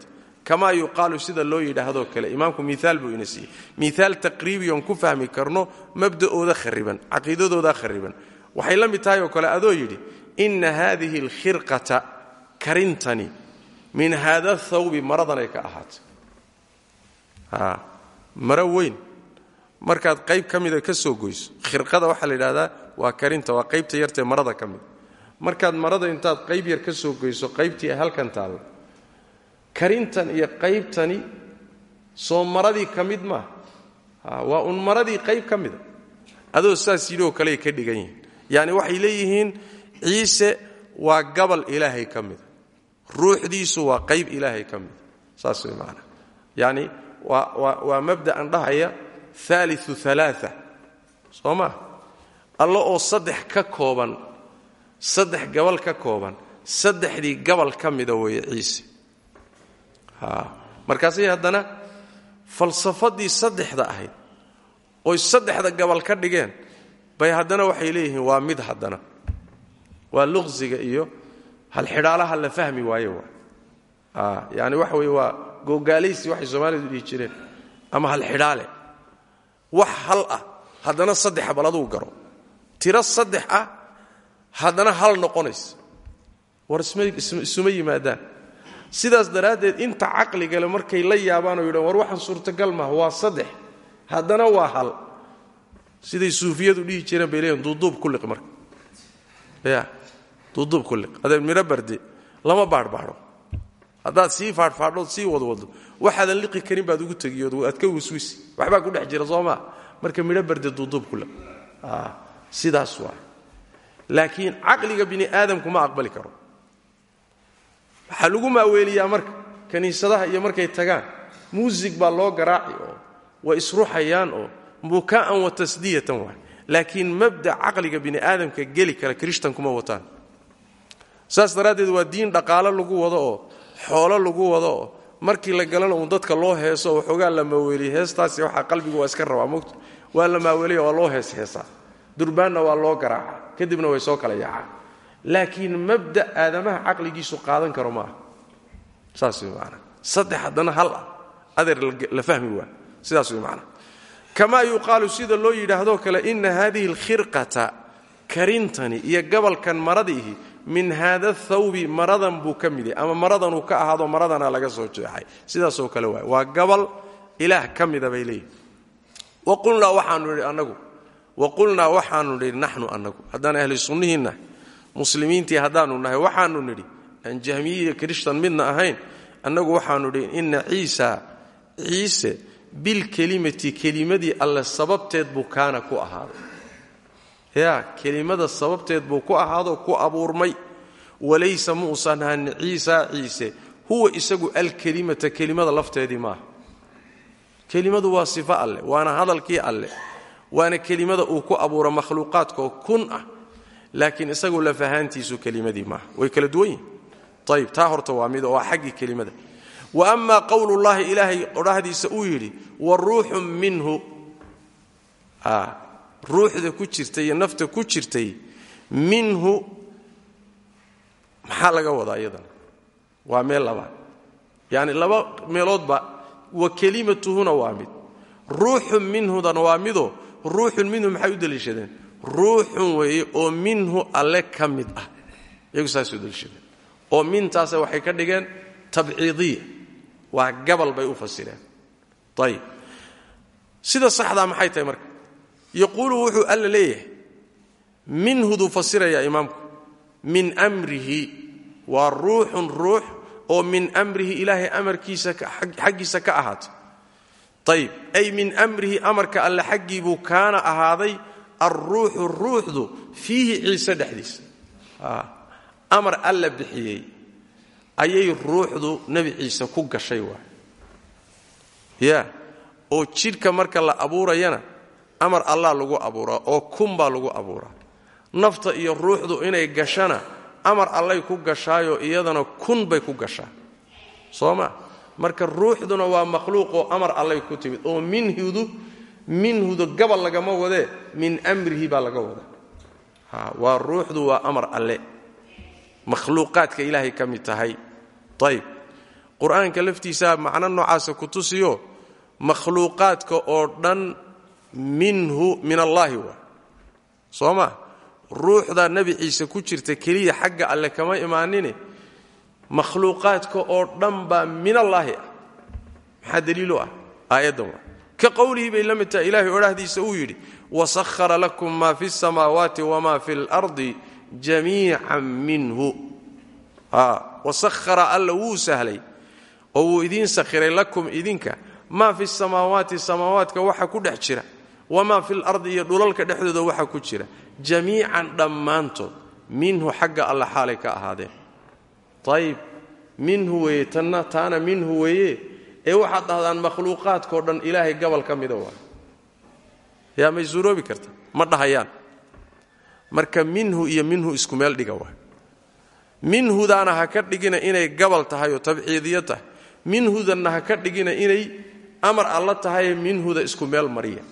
Sida loo yidhaahdoo kale imaamku miaal buu ina siiyey. Miaal ku fahmi karno mabda'ooda khariban caqiidadooda khariban waxay la mid tahay oo kale adoo yidhi inna haadihi alkhirqata karintani min haada thawbi maradanay ka ahaatay. Maro weyn. Markaad qayb ka mida ka soo goyso khirqada waxaa la yidhahdaa waa karinta waa qaybta yartee marada ka mid. Markaad marada intaad qayb yar ka soo goyso qaybtii ay halkan taalla. Karintan iyo qaybtani soo maradii ka mid maaha waa un maradii qayb ka mida. Adoo saas yidhi oo kaleay ka dhigan yihiin yacni waxay leeyihiin ciise waa gabal ilaahay ka mida ruuxdiisu waa qayb ilaahay ka mida saas way macanaa yacni waa mabda'an dhahaya haaliu alaaa soo maa alla oo saddex ka kooban saddex gabal ka kooban saddexdii gabal ka mida weeye ciise. Markaasay haddana falsafadii saddexda ahayd oy saddexda gabal ka dhigeen bay haddana waxay leeyihiin waa mid haddana. Waa luqsiga iyo halxidhaalaha la fahmi waaye waa. Yani waxa weye waa googaalaysi waxay soomaalidu dhihi jireen ama halxidhaale wax hal ah haddana saddex bal aduu garo. Tiro saddex ah haddana hal noqonaysa. War isuma yimaadaan. Sidaas daraaddeed inta caqligale markay la yaabaan oo yidhaan war waxaan suurtagal maaha waa saddex. Haddana waa hal siday suufiyadu dhihi jireen bay leeyihiin duuduub ku liq ya duuduub ku liq. Adeer barde lama baadhbaadho haddaad sii faadhfaadhood sii wadwado waxaadan liqi karin baad ugu tegiyood aad ka wiswisi waxbaa ku dhex jira soo maa marka midho barde duuduub ku liq. Sidaas waa. Laakiin caqliga bini aadamku ma aqbali karo. Waxaa lagu maaweeliyaa marka kiniisadaha iyo markay tagaan. Muusig baa loo garaaci oo way isruxayaan oo bukaa'an wa tasdiyatan waay laakiin mabda caqliga bini aadamka geli kara krishtan kuma wataan. Saas daraaddeed waa diin dhaqaalo lagu wado oo xoolo lagu wado markii la galana uun dadka loo heeso waxoogaa la maaweeliya heestaasi waxaa qalbigu iska rabaa. Mogta waa la maaweeliya waa loo hees heesaa durbaanna waa loo garaaca. Kadibna way soo kala yaacaan. Laakiin mabda aadamaha caqligiisu qaadan karo ma saas way saddex haddana hal ah. Adeer la fahmi waa. Sidaas way kamaa yuqaalu sida loo yidhaahdoo kale inna haadihi alkhirqata karintani iyo gabalkan maradiihi min haada thawbi maradan buu ka mid yahay. Ama maradanuu ka ahaado maradana laga soo jeexay. Sidaasoo kale waay. Waa gabal ilaah ka mida bay leeyihi waxaanu nidhi annagu. Wa qulnaa waxaanu nidhi naxnu annagu. Haddaan ahli sunnihiinna muslimiintii haddaanu nahay waxaanu nidhi aan jahmiye iyo krishtan ahayn. Annagu waxaanu nidhi inna ciisa ciise bilkelimati kelimadii alle sababteed buu kaana ku ahaaday yaa kelimada sababteed buu ku ahaado ku abuurmay. Walaysa muusan ahan ciisa ciise. Huwa isagu alkelimata kelimada lafteedii maaha. Kelimadu waa sifo alleh waana hadalkii alleh waana kelimada uu ku abuuro makhluuqaadkaoo kun ah. Laakiin isagu lafahaantiisu kelimadii maaha. Way kala duwan yihiin ayib taa horta waa mid waa xaggii kelimada wa ama qowlullaahi ilaahay odhahdiisa uu yidhi wa ruuxun minhu. Ruuxda ku jirtay iyo nafta ku jirtay minhu maxaa laga wadaa iyadana? Waa meel labaad yacni laba meeloodba wa kelimatuhuna waa mid. Ruuxun minhudana waa midoo ruuxun minhu maxay u daliishadeen? Ruuxun weeye oo minhu alle ka mid ah. Iyagu saasay u daliishadeen. Oo mintaasa waxay ka dhigeen tabciidiya waa gabal bay u fasireen. Ayib sida saxdaa maxay tahay marka? Yaquulu wuxuu alla leeyahay minhuduu fasirayaa imaamku? Min amrihi. Waa ruuxun ruux oo min amrihi ilaahay amarkiisa xaggiisa ka ahaatay ayib ay min amrihi amarka alle xaggii buu kaana ahaaday alruuxu ruuxdu fiihi ciise dhexdiisa. Amar alla bixiyey ayay ruuxdu nebi ciise ku gashay waay. Ya oo jidhka marka la abuurayana amar allah lagu abuuraa oo kun baa lagu abuuraa nafta iyo ruuxdu inay gashana amar allay ku gashaayo iyadana kun bay ku gashaa. Soo ma? Marka ruuxduna waa makhluuq oo amar allay ku timid oo minhudu minhudu gabal lagama wadee min amrihi baa laga wadaa waa ruuxdu waa amar alle makhluuqaadka ilaahay ka mid tahay. Ayib qur'aanka laftiisaa macno noocaasa ku tusiyo makhluuqaadka oo dhan minhu min allaahi waa soo ma? Ruuxda nebi ciise ku jirta keliya xagga alle kama imaanine makhluuqaadka oo dhan baa min allaahi ah. Maxaa daliilu ah? Aayaddan waa ka qowlihii bay la mid tahay ilaahay odhahdiisa uu yidhi wasahara lakum maa fi samaawaati wamaa fi lardi jamiican minhu. Wasahara alla wuu sahlay oo wuu idiin sakhiray lakum idinka. Maa fi samaawaati samaawaadka waxa ku dhex jira. Wamaa fi lardi iyo dhulalka dhexdooda waxa ku jira. Jamiican dhammaantood minhu xagga alla xaalay ka ahaadeen. Ayib minhu weeye tanna taana minhu weeye ee waxaad dhahdaan makhluuqaadkao dhan ilaahay gabal ka mida waa yaa may suuroobi karta? Ma dhahayaan marka minhu iyo minhu isku meel dhiga waa minhudaana ha ka dhigina inay gabal tahay oo tabciidiyo tahay. Minhudanna ha ka dhigina inay amar alla tahaye minhuda isku meel mariya.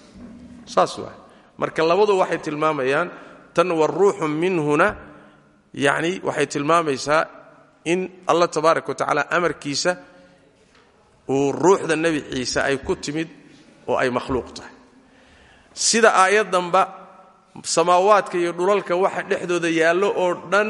Saas waay. Marka labadu waxay tilmaamayaan tan wa ruuxun minhuna yacni waxay tilmaamaysaa in allah tabaaraka wa amarkiisa uu ruuxda nebi ciise ay ku timid oo ay makhluuq tahay. Sida aayaddanba samaawaadka iyo dhulalka waxa dhexdooda yaallo oo dhan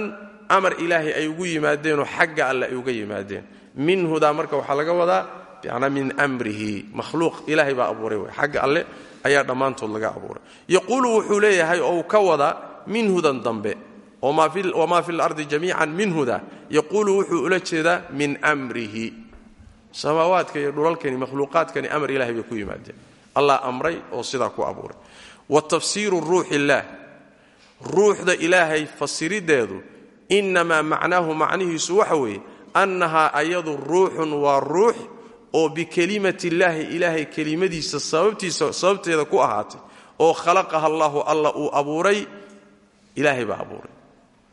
amar ilaahay ay ugu yimaadeenoo xagga alle ay uga yimaadeen. Minhudaa marka waxaa laga wadaa bicnaa min amrihi makhluuq ilaahay baa abuuray wey xagga alle ayaa dhammaantood laga abuuray. Yaquulu wuxuu leeyahay oo uu ka wadaa minhudan dambe wamaa fi lardi jamiican minhuda yaquulu wuxuu ula jeedaa min mrihi samaawaadka iyo dhulalkani makhluuqaadkani amar ilahay bay ku yimaadeen. Allah amray oo sidaa ku abuuray wa tafsiiru ruuxi illaah. Ruuxda ilaahay fasirideedu innamaa macnaahu macnihiisu waxa weeye annahaa ayadu ruuxun waa ruux oo bikelimati illaahi ilaahay kelimadiisa sababtiisa sababteeda ku ahaatay oo khalaqaha allaahu alla uu abuuray ilaahay baa abuuray.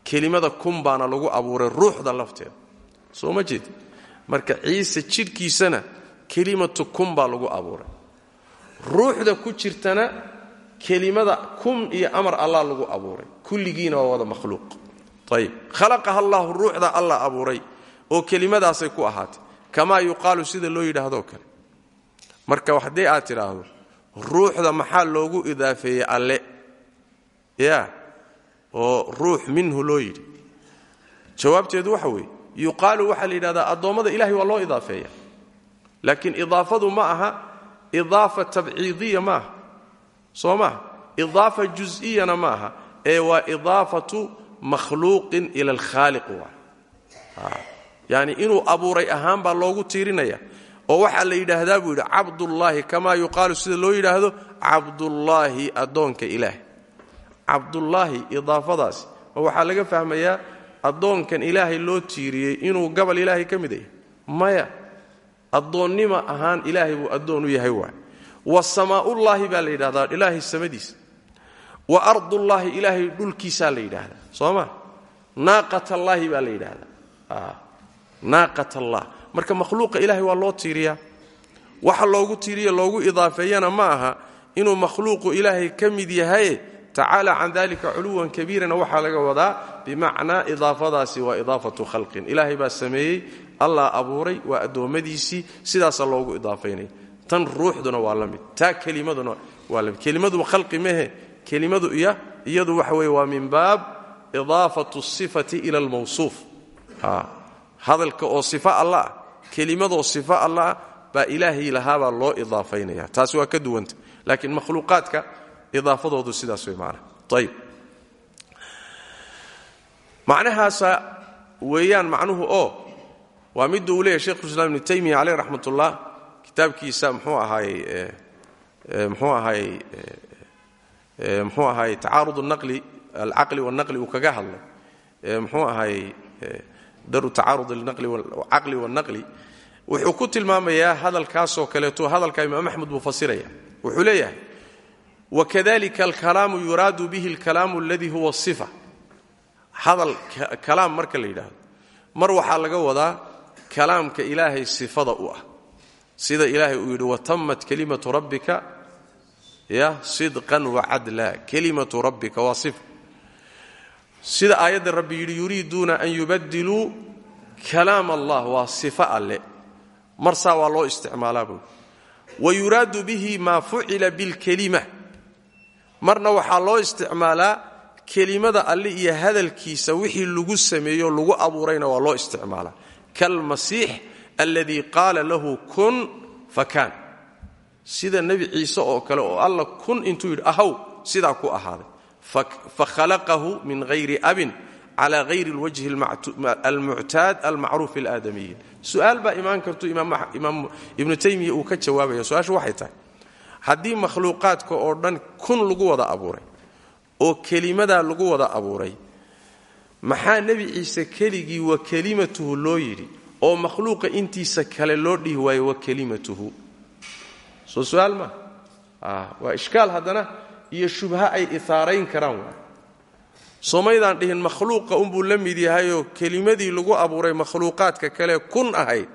Kelimada kun baana lagu abuuray ruuxda lafteeda. Soo ma marka ciise jidhkiisana kelimatu kun baa lagu abuuray. Ruuxda ku jirtana kelimada kun iyo amar allah lagu abuuray. Kulligiina waa wada makhluuq. Ayib khalaqaha allaahu ruuxda allah abuuray oo kelimadaasay ku ahaatay. Kamaa yuqaalu sida loo yidhaahdoo kale. Marka haddii aad tidhaahdo ruuxda maxaa loogu idaafeeyey alle? Ya. Oo ruux minhu loo yidhi. Jawaabteedu waxa weeye. Yuqaalu waxaa la yidhahdaa addoommada ilahay waa loo idaafeeya laakiin idaafadu ma aha idaafa tabciidiya ma aha soo maaha idaafa jus'iyana ma aha ee waa idaafatu makhluuqin ila alkhaaliq waa. Yani inuu abuuray ahaan baa loogu tiirinaya. Oo waxaa la yidhaahdaa buu yidhi cabdullaahi kamaa yuqaalu sida loo yidhaahdo cabdullaahi addoonka ilaah. Cabdullaahi idaafadaasi ma waxaa laga fahmayaa addoonkan ilaahay loo tiiriyey inuu gabal ilaahay ka mid yahay. Maya addoonnima ahaan ilaahay buu addoon yahay waay wa samaa'ullaahi baa la yidhahdaa ilaahay samadiisa. Wa ardullaahi ilaahay dhulkiisaa la yidhaahdaa soo ma? Naaqatallaahi baa la yidhaahdaa naaqat allah marka makhluuqa ilaahay waa loo tiiriyaa. Waxa loogu tiiriya loogu idaafeeyana ma aha inuu makhluuqu ilaahay ka mid yahaye tacaala can dalika culuwan kabiirana waxaa laga wadaa bimacnaa idaafadaasi waa idaafatu khalqin. Ilaahay baa sameeyey allah abuuray waa addoommadiisii sidaasaa loogu idaafaynaya tan ruuxduna waa la taa kelimaduna waa la mid. Kelimadu khalqi mehe kelimadu iya iyadu waxa weye waa min baab idaafatu sifati ila almawsuuf. Hadalka oo sifa allah ah kelimadoo sifa allah ah baa ilaahay lahaabaa loo idaafaynaya taasi waa ka duwanta. Laakiin makhluuqaadka idaafadoodu sidaas way maanaa ayib macnahaasa weeyaan macnuhu oo waa midda uu leeyahy shekhulislaam ibnu taymiya caleyh raxmat ullah kitaabkiisa mxuu ahaayey mxuu ahaayey mxuu ahaayey tacaarud naqli alcaqli walnaqli uu kaga hadlay. Mxuu ahaayey daru tacaarud alcaqli walnaqli wuxuu ku tilmaamayaa hadalkaasoo kaleeto hadalka imaam axmed buu fasiraya. Wuxuu leeyahay wakadalika alkalaamu yuraadu bihi alkalaamu aladii huwa sifa. Hadal kalaam marka la yidhaahdo mar waxaa laga wadaa kalaamka ilaahay sifada u ah sida ilaahay uu yidhi watammat kelimatu rabbika ya sidqan wacadla kelimatu rabbika waa sida aayadda rabbi yidhi yuriiduuna an yubadiluu kalaam allah waa alle. Marsaa waa loo isticmaalaa buui wa yuraadu bihi maa fucila bilkelima marna waxaa loo isticmaalaa kelimada alle iyo hadalkiisa wixii lagu sameeyo lagu abuurayna waa loo isticmaalaa. Kalmasiix alladii qaala lahu kun fakaan sida nebi ciise oo kale oo alla kun intuu yidhi ahaw sidaa ku ahaaday. Fakhalaqahu min hayri abin cala hayri alwajhi almuctaad almacruuf ilaadamiyin su'aal baa imaan kartu imaam ibnu taymiya uu ka jawaabaya. Su'aashu waxay tahay haddii makhluuqaadka oo dhan kun lagu wada abuuray oo kelimadaa lagu wada abuuray maxaa nebi ciise keligii wa kelimatuhu loo yidhi oo makhluuqa intiisa kale loo dhihi waayo wa kelimatuhu soo su'aal maa waa ishkaal haddana iyo shubha ay ihaarayn karaan waay soomaydaan dhihin makhluuqa unbuu la mid yahayoo kelimadii lagu abuuray makhluuqaadka kale kun ahayd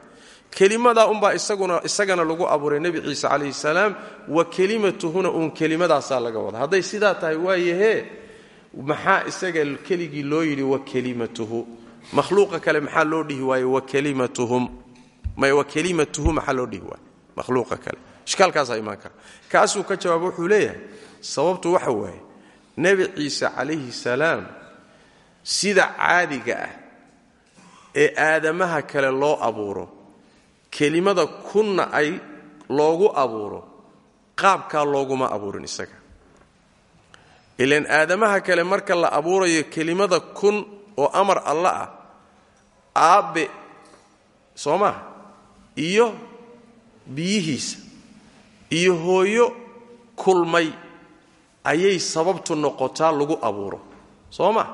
kelimadaa unbaa isaguna isagana lagu abuuray nebi ciise calayhi salaam wa kelimatuhuna uun kelimadaasaa laga wada hadday sidaa tahay waayahee maxaa isaga keligii loo yidhi wa kelimatuhu makhluuqa kale maxaa loo dhihi waaye wa kelimatuhum may wa kelimatuhu maxaa loo dhihi waaye makhluuqa kale. Ishkaalkaasaa imaan kara kaasuu ka jawaaba wuxuu leeyahay sababtu waxa waaye nebi ciise calayhi salaam sida caadiga ah ee aadamaha kale loo abuuro kelimada kunna ay loogu abuuro qaabkaa looguma abuurin isaga. Ilaan aadamaha kale marka la abuurayo kelimada kun oo amar alla ah aabbe soo maha iyo biyihiisa iyo hooyo kulmay ayay sababtu noqotaa lagu abuuro. Soo ma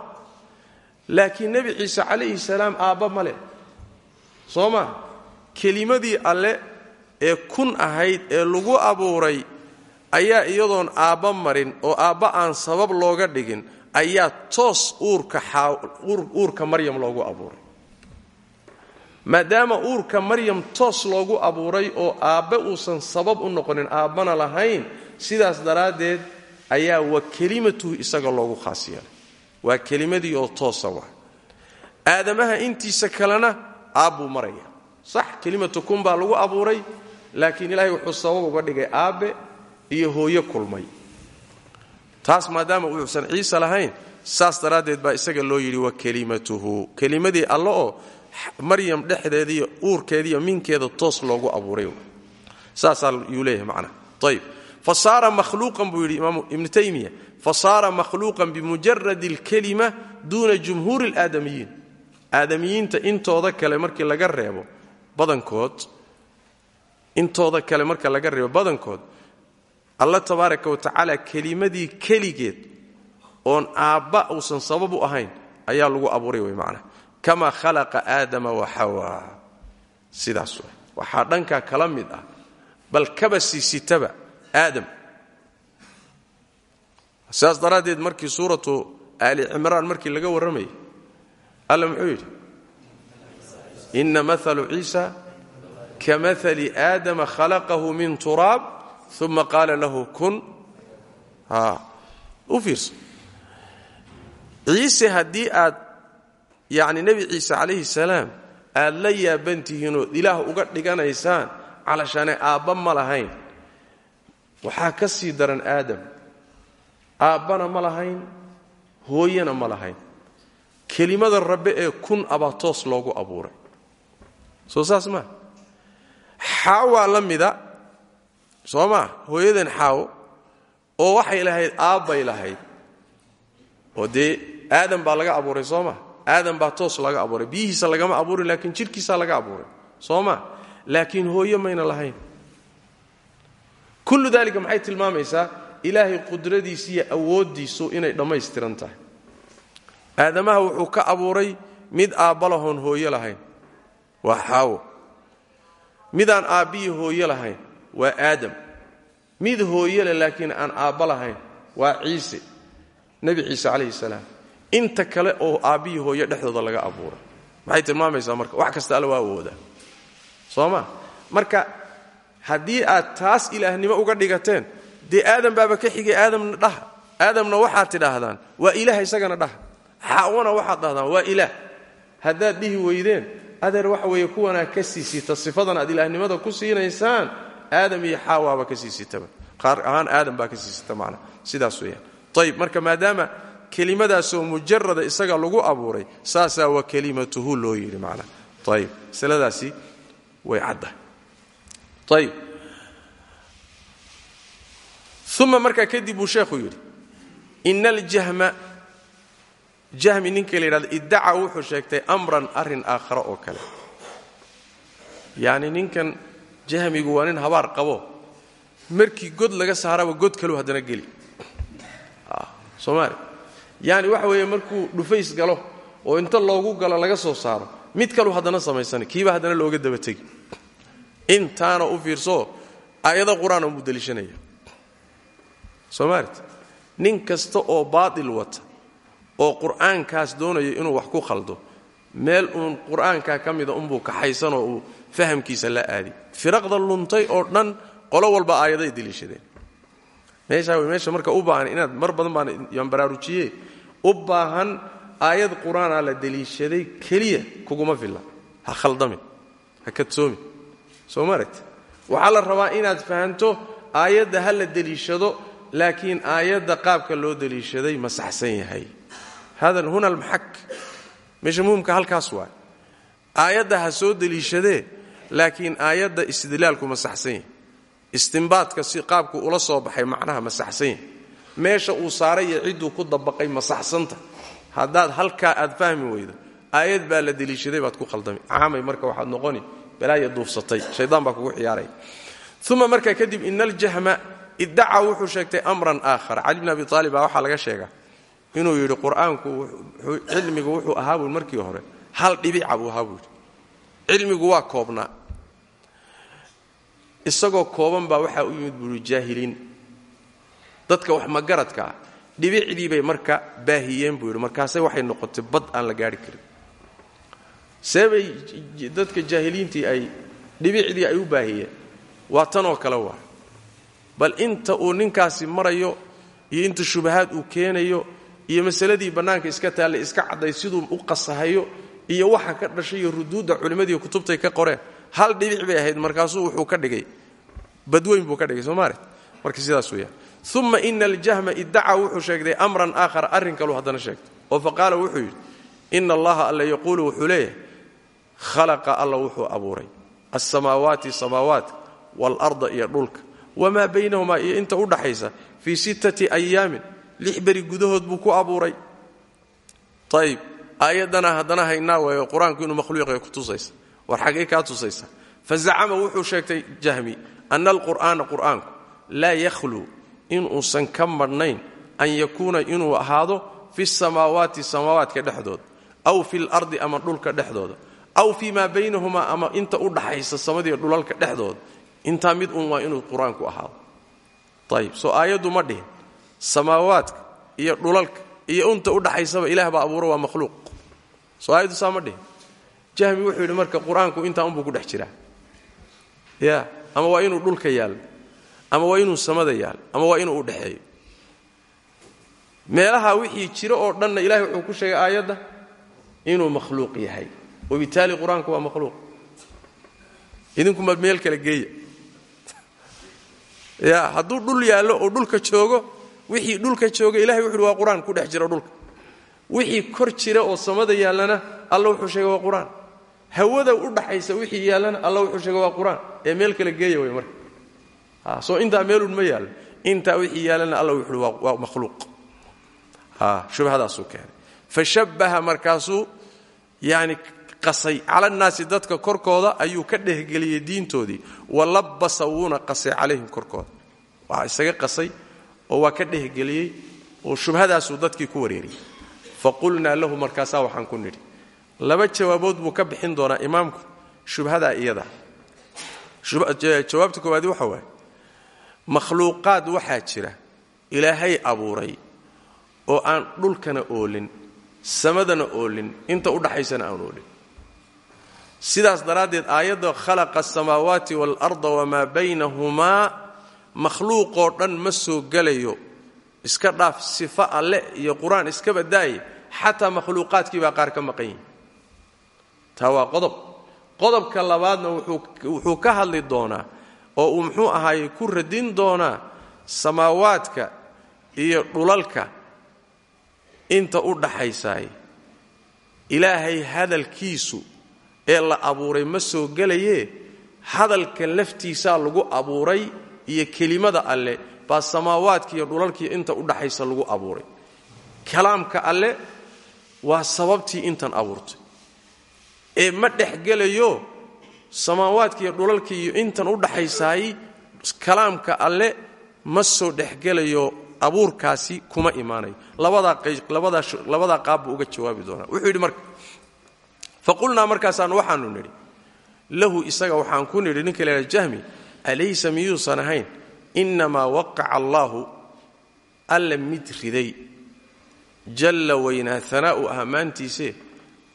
laakiin nebi ciise calayhi salaam aabba ma leh. Soo ma kelimadii alle ee kun ahayd ee lagu abuuray ayaa iyadoon aabba marin oo aabba aan sabab looga dhigin ayaa toos uurka maryam loogu abuuray. Maadaama uurka maryam toos loogu abuuray oo aabbe uusan sabab u noqonin aabbana lahayn sidaas daraaddeed ayaa wa kelimatuhu isaga loogu khaas yeelay. Waa kelimadii oo toosa wa aadamaha intiisa kalena aabbuu maraya. Sax kelimatu kun baa lagu abuuray laakiin ilaahay wuxuu sabab uga dhigay aabbe iyo hooyo kulmay taas maadaama uusan ciise lahayn saas daraaddeed baa isaga loo yidhi wa kelimatuhu. Kelimadii alle oo maryam dhexdeediiyo uurkeediiyo minkeeda toos loogu abuuray. Saasaa yuu leeyahay macnaha ayib fa saara makhluuqan buu yidhi imaamu ibnu taymiya. Fa saara makhluuqan bimujaradi alkelima duuna jumhuuri alaadamiyiin intooda kale markii laga reebo badankood intooda kale marka laga reebo badankood alla tabaaraka wa tacaala kelimadii keligeed oon aabba uusan sabab u ahayn ayaa lagu abuuray way macnaha kama khalaqa aadama wa xawaa sidaas way. Waxaa kala mid ah. Bal kaba siisitaba aadam. Sidaas daraaddeed markii suuratu aali cimraan markii laga warramayay alla muxuu inna maalu ciisa ka aadama khalaqahu min turaab uma qaala lahu kun u fiirso. ciise haddii aad yacni nebi ciise calayhi salaam aad la yaabantihiinoo ilaah uga dhiganaysaan calashaane aabba ma lahayn waxaa ka sii daran aadam aabbana ma lahayn hooyana ma lahayn kelimada rabbe ee kun abaa toos loogu abuuray soo saas maa xaawaa la mida soo maa hooyadan xaawo oo waxay lahayd aabbay lahayd. Oo dee aadam baa laga abuuray soo maa aadam baa toos laga abuuray. Biyihiisa lagama abuurin laakiin jidhkiisaa laga abuuray. Soo maa laakiin hooyo mayna lahayn. Kullu daalika maxay tilmaamaysaa? Ilaahay qudradiisa iyo inay dhammaystiran tahay. Aadamaha wuxuu ka abuuray mid aabbalahoon hooyo lahayn. Waa xaawo midaan aabbiyi hooyo lahayn waa aadam. Mid hooyole laakiin aan aabba lahayn waa ciise nebi ciise calayhi salaam. Inta kale oo aabbiyi hooyo dhexdooda laga abuuray maxay tilmaamaysaa marka? Wax kasta alla waa awoodaa soo ma? Marka haddii aad taas ilaahnimo uga dhigateen dee aadam baaba ka xigay aadamna dhaha. Aadamna waxaad tidhaahdaan waa ilaah isagana dhaha. Xaawana waxaad dhahdaan waa ilaah. Haddaad dhihi weydeen adeer waxa weeye kuwanaa ka sii sita sifadan aad ilaahnimada ku siinaysaan aadam iyo xaawaaba ka sii sitaba qaar ahaan aadam baa ka sii sita sidaas weeyaan. Ayib marka maadaama kelimadaasoo mujarada isaga lagu abuuray saasaa wa kelimatuhu loo yidhi macna. Ayib masaladaasi way caddahay ayib uma markaa kadib buu sheekhu yidhi ina aljahma jahmi ninka la yidhahdo wuxuu sheegtay amran arrin aakhare oo kale. Yacni ninkan jahmigu waa nin habaar qabo. Markii god laga saaraba god kaluu haddana geli. Soomaali yaani waxa weeye markuu dhufays galo oo inta loogu galo laga soo saaro mid kaluu haddana samaysana kiiba haddana looga daba tegi. Intaana u fiirsoo aayado qur'aan unbuu deliishanaya. Soomaalit nin kasta oo baatil wata oo qur'aankaas doonaya inuu wax ku khaldo meel uun qur'aankaa ka mida unbuu kaxaysanoo uu fahamkiisa la aadi. Firaqda luntay oo dhan qolo walba aayaday deliishadeen. Meeshaa wey meesha marka u baahan inaad mar badan baan yaan baraarujiye u baahan aayad qur'aanaa la deliishaday keliya kuguma filla. Ha khaldamin ha kadsoomin soo ma la rabaa inaad fahanto aayadda ha la deliishado laakiin aayadda qaabka loo deliishaday ma yahay. Hada huna almaxak meesha muhimka halkaas waay aayadda ha soo deliishadee laakiin aayadda istidlaalku ma saxsan yahay. Istimbaadka si qaabku ula soo baxay macnaha ma saxsan yahay. Meesha uu saaray iyo cidduu ku dabaqay ma saxsanta haddaad halkaa aad fahmi weydo aayad baa la deliishaday baad ku khaldami caamay marka waxaad noqoni balaaya duufsatay. Shaydaan baa kugu ciyaaraya. Uma markaa kadib ina aljahma iddaca wuxuu sheegtay amran aakhara cali bn abi aalib baa waxaa laga sheegaa inuu yidhi qur'aanku cilmigu wuxuu ahaa buui markii hore hal dhibica buu ahaa buu yidhi. Cilmigu waa koobnaa isagoo kooban baa waxaa u yimid buui jaahiliin. Dadka wax magaradka ah dhibicdii bay marka baahiyeen buu yidhi markaase waxay noqotay bad aan la gaari karin. Seebay dadka jaahiliintii ay dhibicdii ay u baahiyeen waa tanoo kale waa. Bal inta uu ninkaasi marayo iyo inta shubahaad uu keenayo iyo masaladii bannaanka iska taallay iska cadday siduu u qasahayo iyo waxa ka dhashay iyo ruduudda culimmadii kutubtay ka qoreen hal dhibic bay ahayd markaasuu wuxuu ka dhigay. Badweyn buu ka dhigay soomaali marka sidaas weeyaan uma ina aljahma iddaca wuxuu sheegtay amran aakhara arrin kaluu haddana sheegtay. Oo faqaala wuxuu yidhi ina allaha alla yaquulu wuxuu leeyahay khalaqa alla wuxuu abuuray. Alsamaawaati samaawaadka waalarda iyo dhulka. Wamaa baynahumaa iyo inta u dhaxaysa fii sittati ayaamin lix gudahood buu ku abuuray. Ayib aayaddana haddana haynaa waayo qur'aanku inuu makhluuqaya ku tusaysa war xaggay kaa tusaysa. Fazacama wuxuu sheegtay jahmi ana alqur'aana qur'aanku laa yakhluu inuusan ka madhnayn an yakuuna inuu ahaado fi samaawaati samaawaadka dhexdooda aw fi lardi ama dhulka dhexdooda aw fii maa baynahumaa ama inta u dhaxaysa samadiiyo dhulalka dhexdooda intaa mid un waa inuu qur'aanku ahaado. Ayib soo aayaddu ma dhihin. Samaawaadka iyo dhulalka iyo inta u dhaxaysaba ilaah baa abuura waa makhluuq. Soo aayaddu saa jahmi wuxuu yidhi marka qur'aanku intaa ku dhex jiraa. Ya ama waa inuu dhulka yaallo ama waa inuu samada yaallo ama waa inuu u dhexeeyo. Meelaha wixii jiro oo dhanna ilahay wuxuu ku sheegay aayadda inuu makhluuq yahay. Wabitaali qur'aanku waa makhluuq. Idinkumaa meel kale geeya. Ya hadduu dhul yaallo oo dhulka joogo wixii dhulka jooga ilahay wuxu uhi waa qur'aan ku dhex jira dhulka. Wixii kor jira oo samada yaallana alla wuxuu sheegay waa qur'aan hawada u dhaxaysa wixii yaallana alla wuxuu sheegay waa qur'aan. Ee meel kale geeya way marka. Soo intaa meelun ma yaallo intaa wixii yaallana alla wuxu uhi waa makhluuq. Shubhadaasuu keenay. Fashabbaha markaasuu yani qasay calannaasi dadka korkooda ayuu ka dhehgeliyey diintoodii. Walabasa wuuna qasay calayhim korkooda. Waa isaga qasay oo waa ka dhehgeliyey oo shubhadaasuu dadkii ku wareeriyey. Faqulnaa lahu markaasaa waxaan ku nidhi laba jawaabood buu ka bixin doonaa imaamku shubhadaa iyada. Jawaabta koowaadi waxa waaye makhluuqaad waxaa jira ilaahay abuuray oo aan dhulkana oolin samadana oolin inta u dhaxaysana aan oolin. Sidaas daraaddeed aayadda khalaqa asamaawaati waalarda wamaa baynahumaa makhluuqoo dhan ma soo gelayo iska dhaaf sifo alle iyo qur'aan iska badaaye xataa makhluuqaadkii baa qaar ka maqan yihiin taa waa qodob. Qodobka labaadna wuxuu ka hadli doonaa oo uu muxuu ahaaye ku radin doonaa samaawaadka iyo dhulalka inta u dhaxaysaay. Ilaahay hadalkiisu ee la abuuray ma soo gelayee? Hadalka laftiisaa lagu abuuray iyo kelimada alle baa samaawaadka iyo dhulalkiiyo inta u dhaxaysa lagu abuuray. Kalaamka alle waa sababtii intan abuurtay ee ma dhexgelayo samaawaadka iyo dhulalka iyo intan u dhaxaysaay kalaamka alle ma soo dhexgelayo abuurkaasi kuma imaanayo labadaa qaab buu uga jawaabi doonaa. Wuxuu yidhi marka faqulnaa markaasaan waxaanu nidhi lahu isaga waxaan ku nidhi ninka leha jahmi alaysa miyuusan ahayn? Innamaa waqaca allaahu alla mid riday. Jalla weynaa hanaa'u ahmaantiise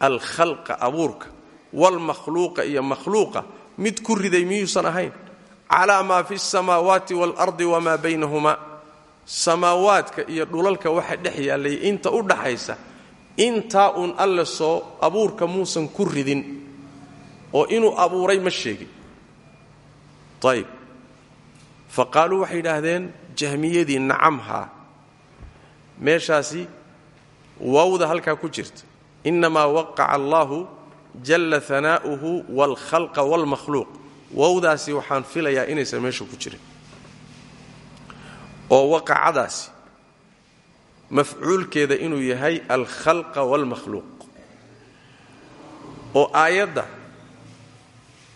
alkhalqa abuurka waalmakhluuqa iyo makhluuqa mid ku riday miyuusan ahayn calaa maa fi samaawaati waalardi wamaa baynahumaa. Samaawaadka iyo dhulalka waxa dhex yaallay inta u dhaxaysa intaa uun alle soo abuurka muusan ku ridin oo inuu abuuray ma sheegin. Ayib fa qaaluu waxay yidhaahdeen jahmiyadii nacamhaa meeshaasi waawda halkaa ku jirta innamaa waqaca allaahu jalla hanaa'uhu waalkhalqa waalmakhluuq waawdaasi waxaan filayaa inaysan meesha ku jirin oo waqacadaasi mafcuulkeeda inuu yahay alkhalqa waalmakhluuq oo aayadda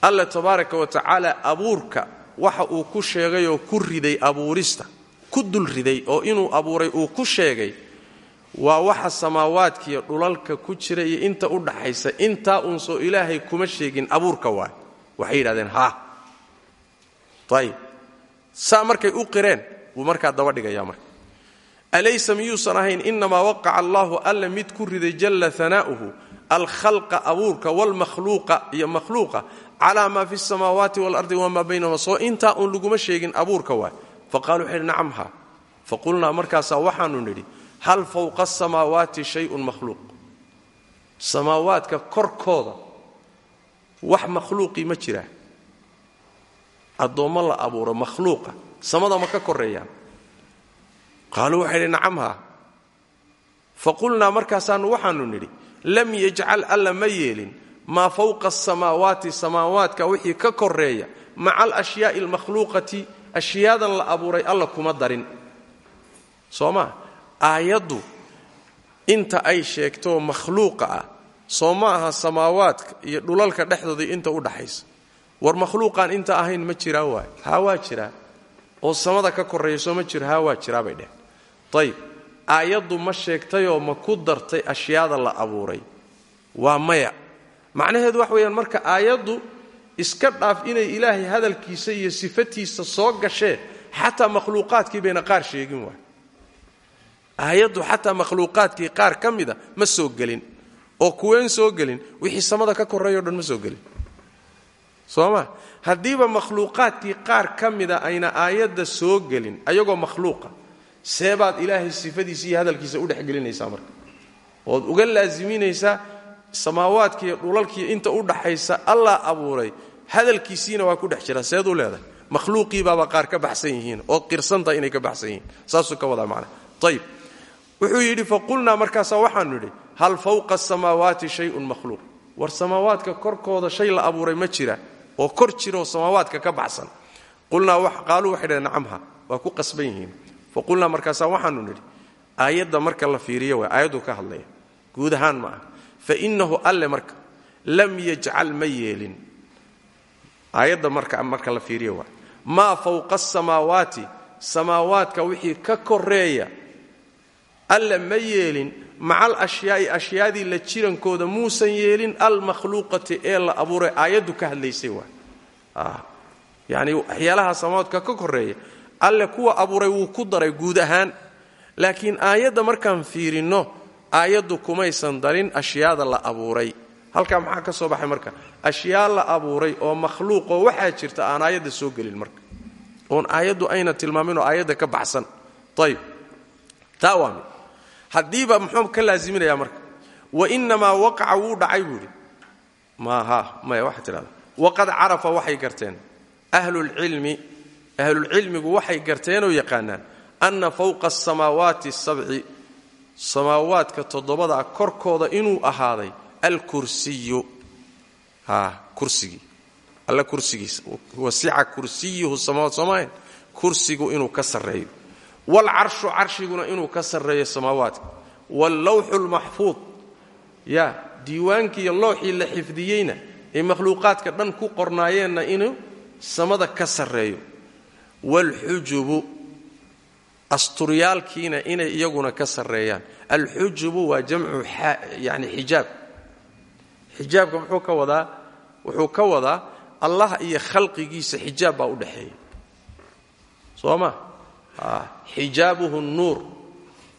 alla tabaaraka wa tacaala abuurka waxa uu ku sheegay oo ku riday abuurista ku dul riday oo inuu abuuray uu ku sheegay waa waxa samaawaadkiiyo dhulalka ku jira iyo inta u dhaxaysa intaa uunsoo ilaahay kuma sheegin abuurka waay. Waxay yidhahdeen haa. Ayib saa markay u qireen buu markaa daba dhigayaa marka. Alaysa miyuusan ahayn innamaa waqaca allaahu alla mid ku riday jalla hanaa'uhu alkhalqa abuurka waalmakhluuqa iyo makhluuqa calaa maa fi samaawaati waalardi wamaa baynahuma soo intaa uun laguma sheegin abuurka waay. Fa qaaluu waxay nacam haa. Fa qulnaa markaasaa waxaanu nidhi hal fowqa asamaawaati shayun makhluuq? Samaawaadka korkooda wax makhluuqii ma jiraa addoommo la abuuro makhluuqa. Samada ma ka koreeyaan qaaluu waxay idhi nacam haa. Fa qulnaa markaasaanu waxaanu nidhi lam yajcal alla ma yeelin. Maa fowqa wixii ka koreeya maca alashyaai almakhluuqati ashyaadan la abuuray alla kuma darin. Soo aayaddu inta ay sheegtoo makhluuqa ah soo ma aha samaawaadka iyo dhulalka dhexdooda inta u dhaxaysa. War makhluuqaan inta ahayn ma jiraa waay. Haa waa jiraa. Oo samada ka korreeya soo ma jiro haa waa jiraa bay dheh ayib aayaddu ma sheegtayoo ma ku dartay ashyaada la abuuray. Waa maya. Macnaheedu wax weeyaan marka aayaddu iska dhaaf inay ilaahay hadalkiisa iyo sifatiisa soo gasheen xataa makhluuqaadkii bayna qaar sheegin waay aayaddu xataa makhluuqaadkii qaar ka mida ma soo gelin oo kuween soo gelin wixii samada ka korreeyo dhan ma soo gelin. Soo ma haddiiba makhluuqaadkii qaar ka ayna aayadda soo gelin ayagoo makhluuqa seebaad ilaahay sifadiisa hadalkiisa u dhexgelinaysaa marka. Ood uga laasiminaysaa samaawaadkiiyo dhulalkiiyo inta u dhaxaysa allah abuuray hadalkiisiina waa ku dhex jira seed u leedahay. Makhluuqiibaaba qaar ka baxsan yihiin ood qirsantahay inay ka baxsan yihiin saasuu ka wadaa macna. Ayib wuxuu yidhi faqulnaa markaasaa waxaanu nidhi hal fawqa asamaawaati shayun makhluuq? War samaawaadka korkooda shay la abuuray ma jira oo kor jiraoo samaawaadka ka baxsan. Qaaluu waxay dhaheen nacamha waa ku qasban yihiin. Faqulnaa markaasaa waxaanu nidhi aayadda marka la fiiriyo waa aayaddu ka hadlaya. Guud ahaan ma ah fa innahu alle marka lam yajcal ma yeelin. Aayadda marka la fiiriyo waa maa fawqa asamaawaati samaawaadka wixii ka koreeya alle ma yeelin maca alashyaai ashyaadii la jirankooda muusan yeelin almakhluuqati ee la abuuray aayaddu ka hadlaysay waa. Yacni waxyaalaha samaawaadka ka koreeya alle kuwa abuuray wuu ku daray guud ahaan. Laakiin aayadda markaan fiirinno aayaddu kumaysan darin ashyaada la abuuray. Halkaa maxaa ka soo baxay marka? Ashyaa la abuuray oo makhluuqoo waxaa jirta aan aayadda soo gelin marka. Oon aayaddu ayna tilmaaminoo aayadda ka baxsan. Ayib taa waa mid haddiiba muxuu ka laaziminayaa marka? Wa innamaa waqaca wuu dhacay buu idhi maaha maya waxaa tidhahda waqad carafa waxay garteen. Ahlulcilmi ahlulcilmigu waxay garteenoo yaqaanaan anna fawqa asamaawaati asabci samaawaadka toddobadaa korkooda inuu ahaaday alkursiyu. Kursigii alla kursigiisa wasica kursiyuhu samaawaat soomaayan kursigu inuu ka sarreeyo waalcarshu carshiguna inuu ka sarreeyo samaawaadka. Wallawxu lmaxfuud ya diiwaankiiyo lowxii la xifdiyeyna ee makhluuqaadka dhan ku qornaayeenna inuu samada ka sarreeyo. Waalxujubu asturyaalkiina inay iyaguna ka sarreeyaan. Alxujubu waa jamcu yani xijaab. Xijaabka muxuu ka wadaa wuxuu ka wadaa allah iyo khalqigiisa xijaab baa u dhexeeya. Soo ma xijaabuhu nuur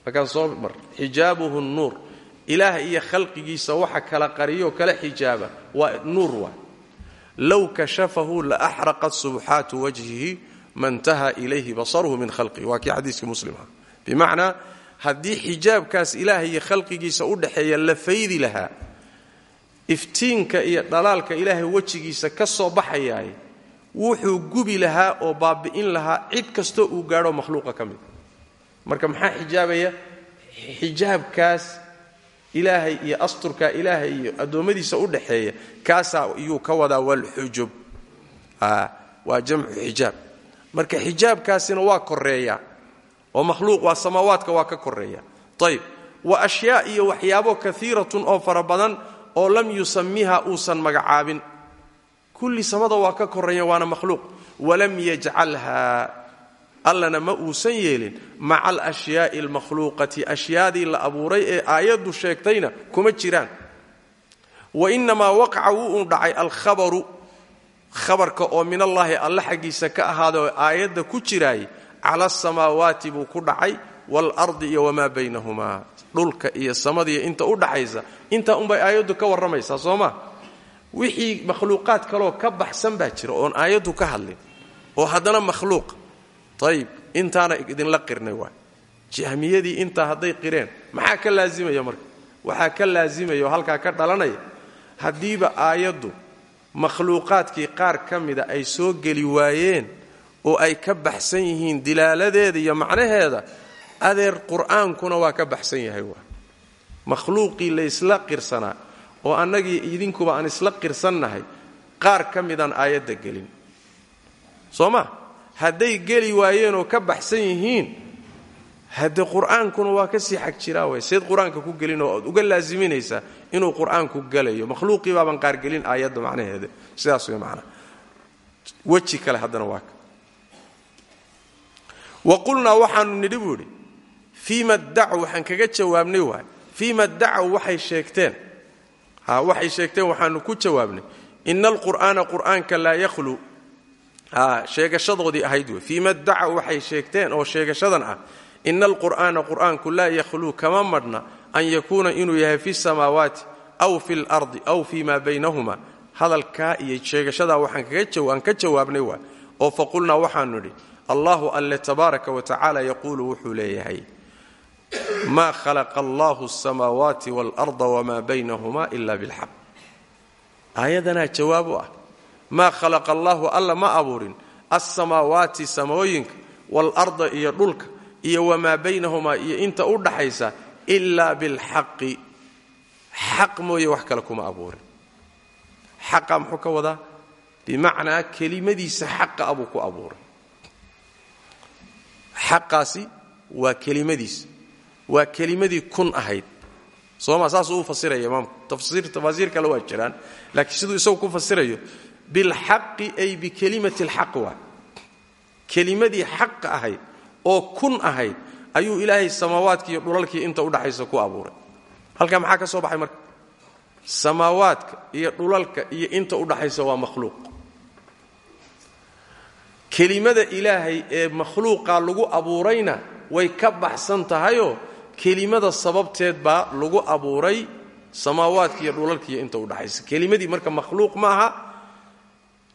markaan soo mar. Xijaabuhu nuur ilaah iyo khalqigiisa waxa kala qariyoo kala xijaaba. Waa nuur waa. Low kashafahu la axraqat subxaatu wajhihi mantaha ilayhi basaruhu min khalqihi. Waa kii xadiiska muslimha bimacnaa haddii xijaabkaas ilaahay iyo khalqigiisa u dhexeeya la faydi lahaa iftiinka iyo dhalaalka ilaahay wejigiisa ka soo wuxuu gubi lahaa oo baabi'in lahaa cid kastoo uu gaadho makhluuqa ka mid. Marka maxaa xijaabaya? Xijaabkaas ilaahay iyo asturka ilaahay iyo addoommadiisa u dhaxeeya kaasaa iyuu ka wadaa walxujub waa jamcu xijaab. Marka xijaabkaasina waa koreeya oo makhluuq waa samaawaadka waa ka koreeya ayb wa ashyaa iyo waxyaabo kaiiratun oo fara badan oo lam yusamiha uusan magacaabin kulli samada waa ka koreeya waana makhluuq. Walam yajcalha allana ma uusan yeelin maca alashyaai almakhluuqati. Ashyaadii la abuuray ee aayaddu sheegtayna kuma jiraan. Wa innamaa waqaca wuu un dhacay alkhabaru khabarka oo min allaahi alle xaggiisa ka ahaaday oo aayadda ku jiraay cala asamaawaati buu ku dhacay waalardi iyo wamaa baynahumaa. Dhulka iyo samadiiyo inta u dhaxaysa intaa unbay aayaddu ka warramaysaa soo ma wixii makhluuqaad kaloo ka baxsan baa jira oon aayaddu ka hadlin oo haddana makhluuq. Ayib intaana idinla qirnay waay. Jahmiyadii intaa hadday qireen maxaa ka laazimaya marka? Waxaa ka laazimaya oo halkaa ka dhalanaya haddiiba aayaddu makhluuqaadkii qaar ka mida ay soo geli waayeen oo ay ka baxsan yihiin dilaaladeeda iyo macnaheeda adeer qur'aankuna waa ka baxsan yahay waa makhluuqii laysla qirsanaa oo annagii idinkuba aan isla qirsannahay qaar ka midaan aayadda gelin. Soo ma hadday geli waayeenoo ka baxsan yihiin hadde qur'aankuna waa ka sii xag jiraa way. Seed qur'aanka ku gelin oo ad uga laasiminaysaa inuu qur'aanku galayo. Makhluuqii baaban qaargelin aayadda macnaheeda. Sidaas way macnaa weji kale haddana waa wa qulnaa waxaanu nidhi buu idhi dacu waxaan kaga jawaabnay waay. Fiima dacaw waxay sheegteen waxay sheegteen waxaanu ku jawaabnay ina alqur'aana qur'aanka laa yakhlu. Sheegashadoodii ahayd wey. Fiima dacaw waxay sheegteen oo sheegashadan ah ina alqur'aana qur'aanku laa yakhluu kama madhna an yakuuna inuu yahay fi samaawaati aw fi lardi aw fi ma baynahuma hadalkaa iyo sheegashadaa waxaan ka jawaabnay waay oo faqulnaa waxaanu idhi allahu alle tabaaraka wa tacaala yaquulu wuxuu leeyahay maa khalaqa allahu asamaawaati waalarda wamaa baynahuma ila bilxaq aayadanaa jawaab u ah maa khalaqa allaahu alla ma abuurin alsamaawaati samooyinka waalarda iyo dhulka iyo wamaa baynahumaa iyo inta u dhaxaysa ilaa bilxaqi xaq mooye wax kale kuma abuurin xaqa muxuu ka wadaa bimacnaa kelimadiisa xaqa abuu waa kelimadiisa waa kelimadii kun ahayd. Sooma saasuu u fasiraya imaamku tafaasiir kale waa jiraan. Laakiin siduu isagu ku fasirayo bilxaqi ay bikelimati alxaq waa. Kelimadii xaqa ahayd oo kun ahayd ayuu ilaahay samaawaadki iyo dhulalkii inta udhaxaysa ku abuuray. Halkaa maxaa ka soo baxay marka? Samaawaadka iyo dhulalka iyo inta udhaxaysa waa makhluuq. Kelimada ilaahay ee makhluuqa lagu abuurayna way ka baxsan tahayoo kelimada sababteed baa lagu abuuray samaawaadka iyo dhulalkiiyo inta udhaxaysa kelimadii marka makhluuq ma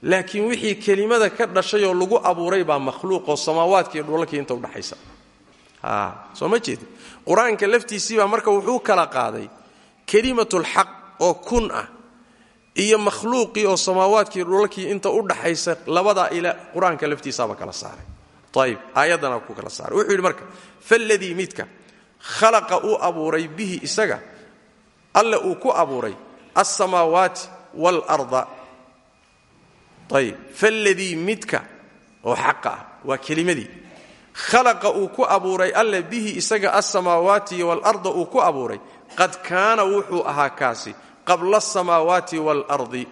laakiin wixii kelimada ka dhashayoo lagu abuuray baa makhluuqoo samaawaadka iyo dhulalkiiyo inta udhaxaysa soo ma jeedi qur'aanka laftiisiibaa marka wuxuu kala qaaday kelimatulxaq oo kun ah iyo makhluuqii oo samaawaadkii dhulalkii inta u dhaxaysa labadaa ila qur'aanka laftiisaaba kala saaray. Ayib aayaddana ku kala saaray. Wuxuu yidhi marka faladii midka khalaqa uu abuuray bihi isaga. Alle uu ku abuuray alsamaawaati waalarda ayib faladii midka oo xaqa ah waa khalaqa uu ku abuuray alle bihi isaga alsamaawaati waalarda uu ku abuuray. Qad kaana wuxuu ahaa kaasi qabla asamaawaati waalardi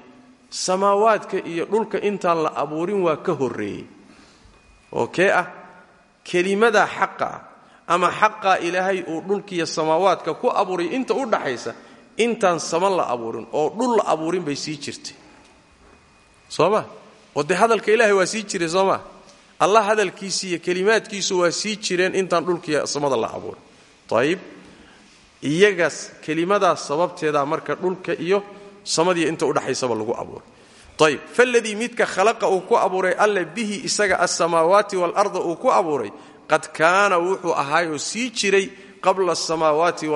samaawaadka iyo dhulka intaan la abuurin waa ka horreeyey. Oo kee ah kelimadaa xaqa ah ama xaqaa ilaahay uu dhulkiiyo samaawaadka ku abuuray inta u dhaxaysa intaan saman la abuurin oo dhul la abuurin bay sii jirtay. Soo ma? Oo dee hadalka ilaahay waa sii jiray soo ma? Allah hadalkiisi iyo kelimaadkiisu waa sii jireen intaan dhulkiiyo samada la abuurin. Ayib iyagaas kelimadaas sababteedaa marka dhulka iyo samadiiyo inta udhaxaysaba lagu abuuray. Ayb faladii midka khalaqa uu ku abuuray alle bihi isaga alsamaawaati waalarda uu ku abuuray qad kaana wuxuu ahaayoo sii jiray qabla asamaawaati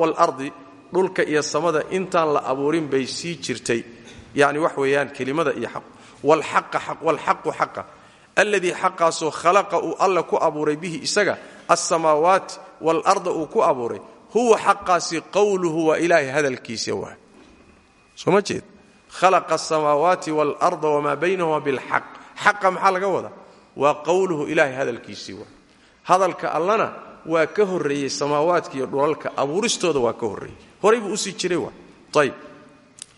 waalardi dhulka iyo samada intaan la abuurin bay sii jirtay. Yani wax weeyaan kelimada iyo xaq. Wlxaqu xaqa alladii xaqaasoo khalaqa uu alla ku abuuray bihi isaga alsamaawaati waalarda uu ku abuuray huwa xaqaasi qowluhu waa ilaahay hadalkiisa waa. Soo ma jeed? Khalaqa asamaawaati waalarda wamaa baynahuma bilxaq xaqa maxaa laga wadaa waa qowluhu ilaahay hadalkiisii waa. Hadalka allana waa ka horreeyey samaawaadka iyo dhulalka. Abuuristooda waa ka horreeyey. Horay buu u sii jiray waa. Ayb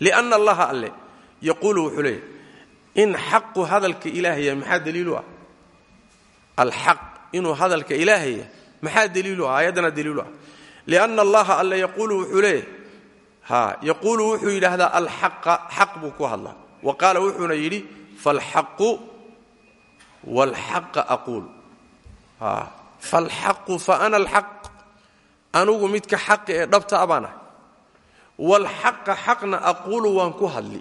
lianna allaha alle yaquulu wuxuu in xaqu hadalka ilaahaya maxaa daliilu ah? Alxaq inuu hadalka ilaahaya maxaa daliilu ah? Aayaddana daliilu ah. Lianna allaha alle yaquulu wuxuu ha yaquulu wuxuu yidhaahdaa alxaqa xaq buu ku hadlaa. Wa qaala wuxuuna yidhi falxaqu waalxaqa aquul falxaqu fa ana alxaq anugu midka xaqi ee dhabta a baan ahay waalxaqa xaqna aquulu waan ku hadli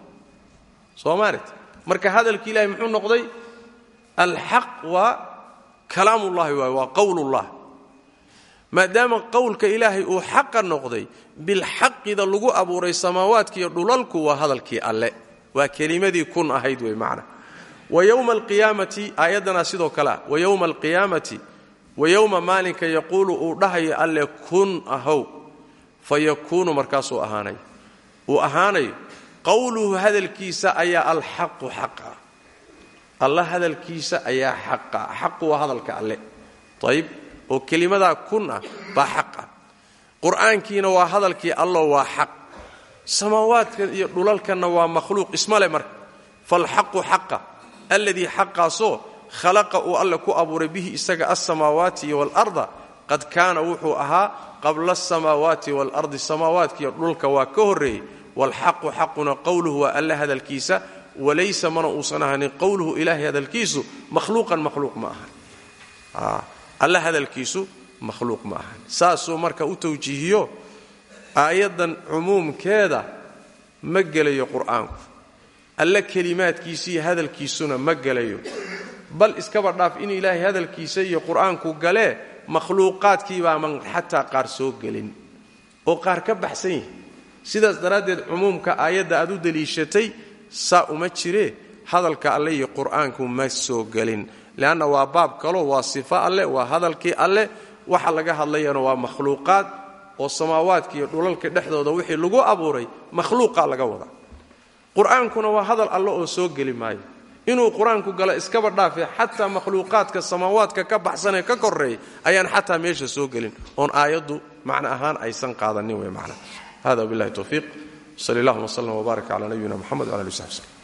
soo maalit marka hadalki ilahi muxuu noqday alxaq waa kalaamullahi waay waa qowlullah maadaama qowlka ilaahay uu xaqa noqday bilxaqida lagu abuuray samaawaadka iyo dhulalku waa hadalkii alle waa kelimadii kun ahayd wey wa yowma alqiyaamati aayaddana sidoo kale ah wa yowma alqiyaamati wa yowma maalinka yaquulu uu dhahayo alle kun ahow fa yakuunu markaasuu ahaanayo uu ahaanayo qowluhu hadalkiisa ayaa alxaqu xaqa. Alla hadalkiisa ayaa xaqa. Xaqu waa hadalka alle. Ayb oo kelimadaa kun ah baa xaq ah qur'aankiina waa hadalkii allo waa xaq. Samaawaadka iyo dhulalkanna waa makhluuq. Ismale marka. Falxaqu xaqa alladii xaqaasoo khalaqa uu alle ku abuuray bihi isaga alsamaawaati iyo waalarda qad kaana wuxuu ahaa qabla asamaawaati waalardi samaawaadkiiyo dhulka waa ka horreeyey. Waalxaqu xaquna qowluhu waa alle hadalkiisa walaysa mana uusan ahanin qowluhu ilaahay hadalkiisu makhluuqan makhluuq ma aha alle hadalkiisu makhluuq ma ahan saasuu marka u tawjiihiyo aayaddan cumuumkeeda ma gelayo qur'aanku alle kelimaadkiisa iyo hadalkiisuna ma gelayo bal iskaba dhaaf in ilaahay hadalkiisa iyo qur'aanku galee makhluuqaadkiibaaman xataa qaar soo gelin. Oo qaar ka baxsan yihi sidaas daraaddeed cumuumka aayadda aad u deliishatay saa uma jiree hadalka alle iyo qur'aanku ma soo gelin. Leanna waa baab kalo waa sifo alleh waa hadalkii alleh waxa laga hadlayana waa makhluuqaad oo samaawaadka iyo dhulalka dhexdooda wixii lagu abuuray makhluuqa laga wada qur'aankuna waa hadal alle oo soo geli maayo. Inuu qur'aanku galo iskaba dhaafe xataa makhluuqaadka samaawaadka ka baxsanee ka koreeya ayaan xataa meesha soo gelin. Oon aayaddu macno ahaan aysan qaadanin wey macna. Hada billahi towfiiq sal allahuma wslm wbaarak cala nabiyina mxamed wala ali w saxbi slm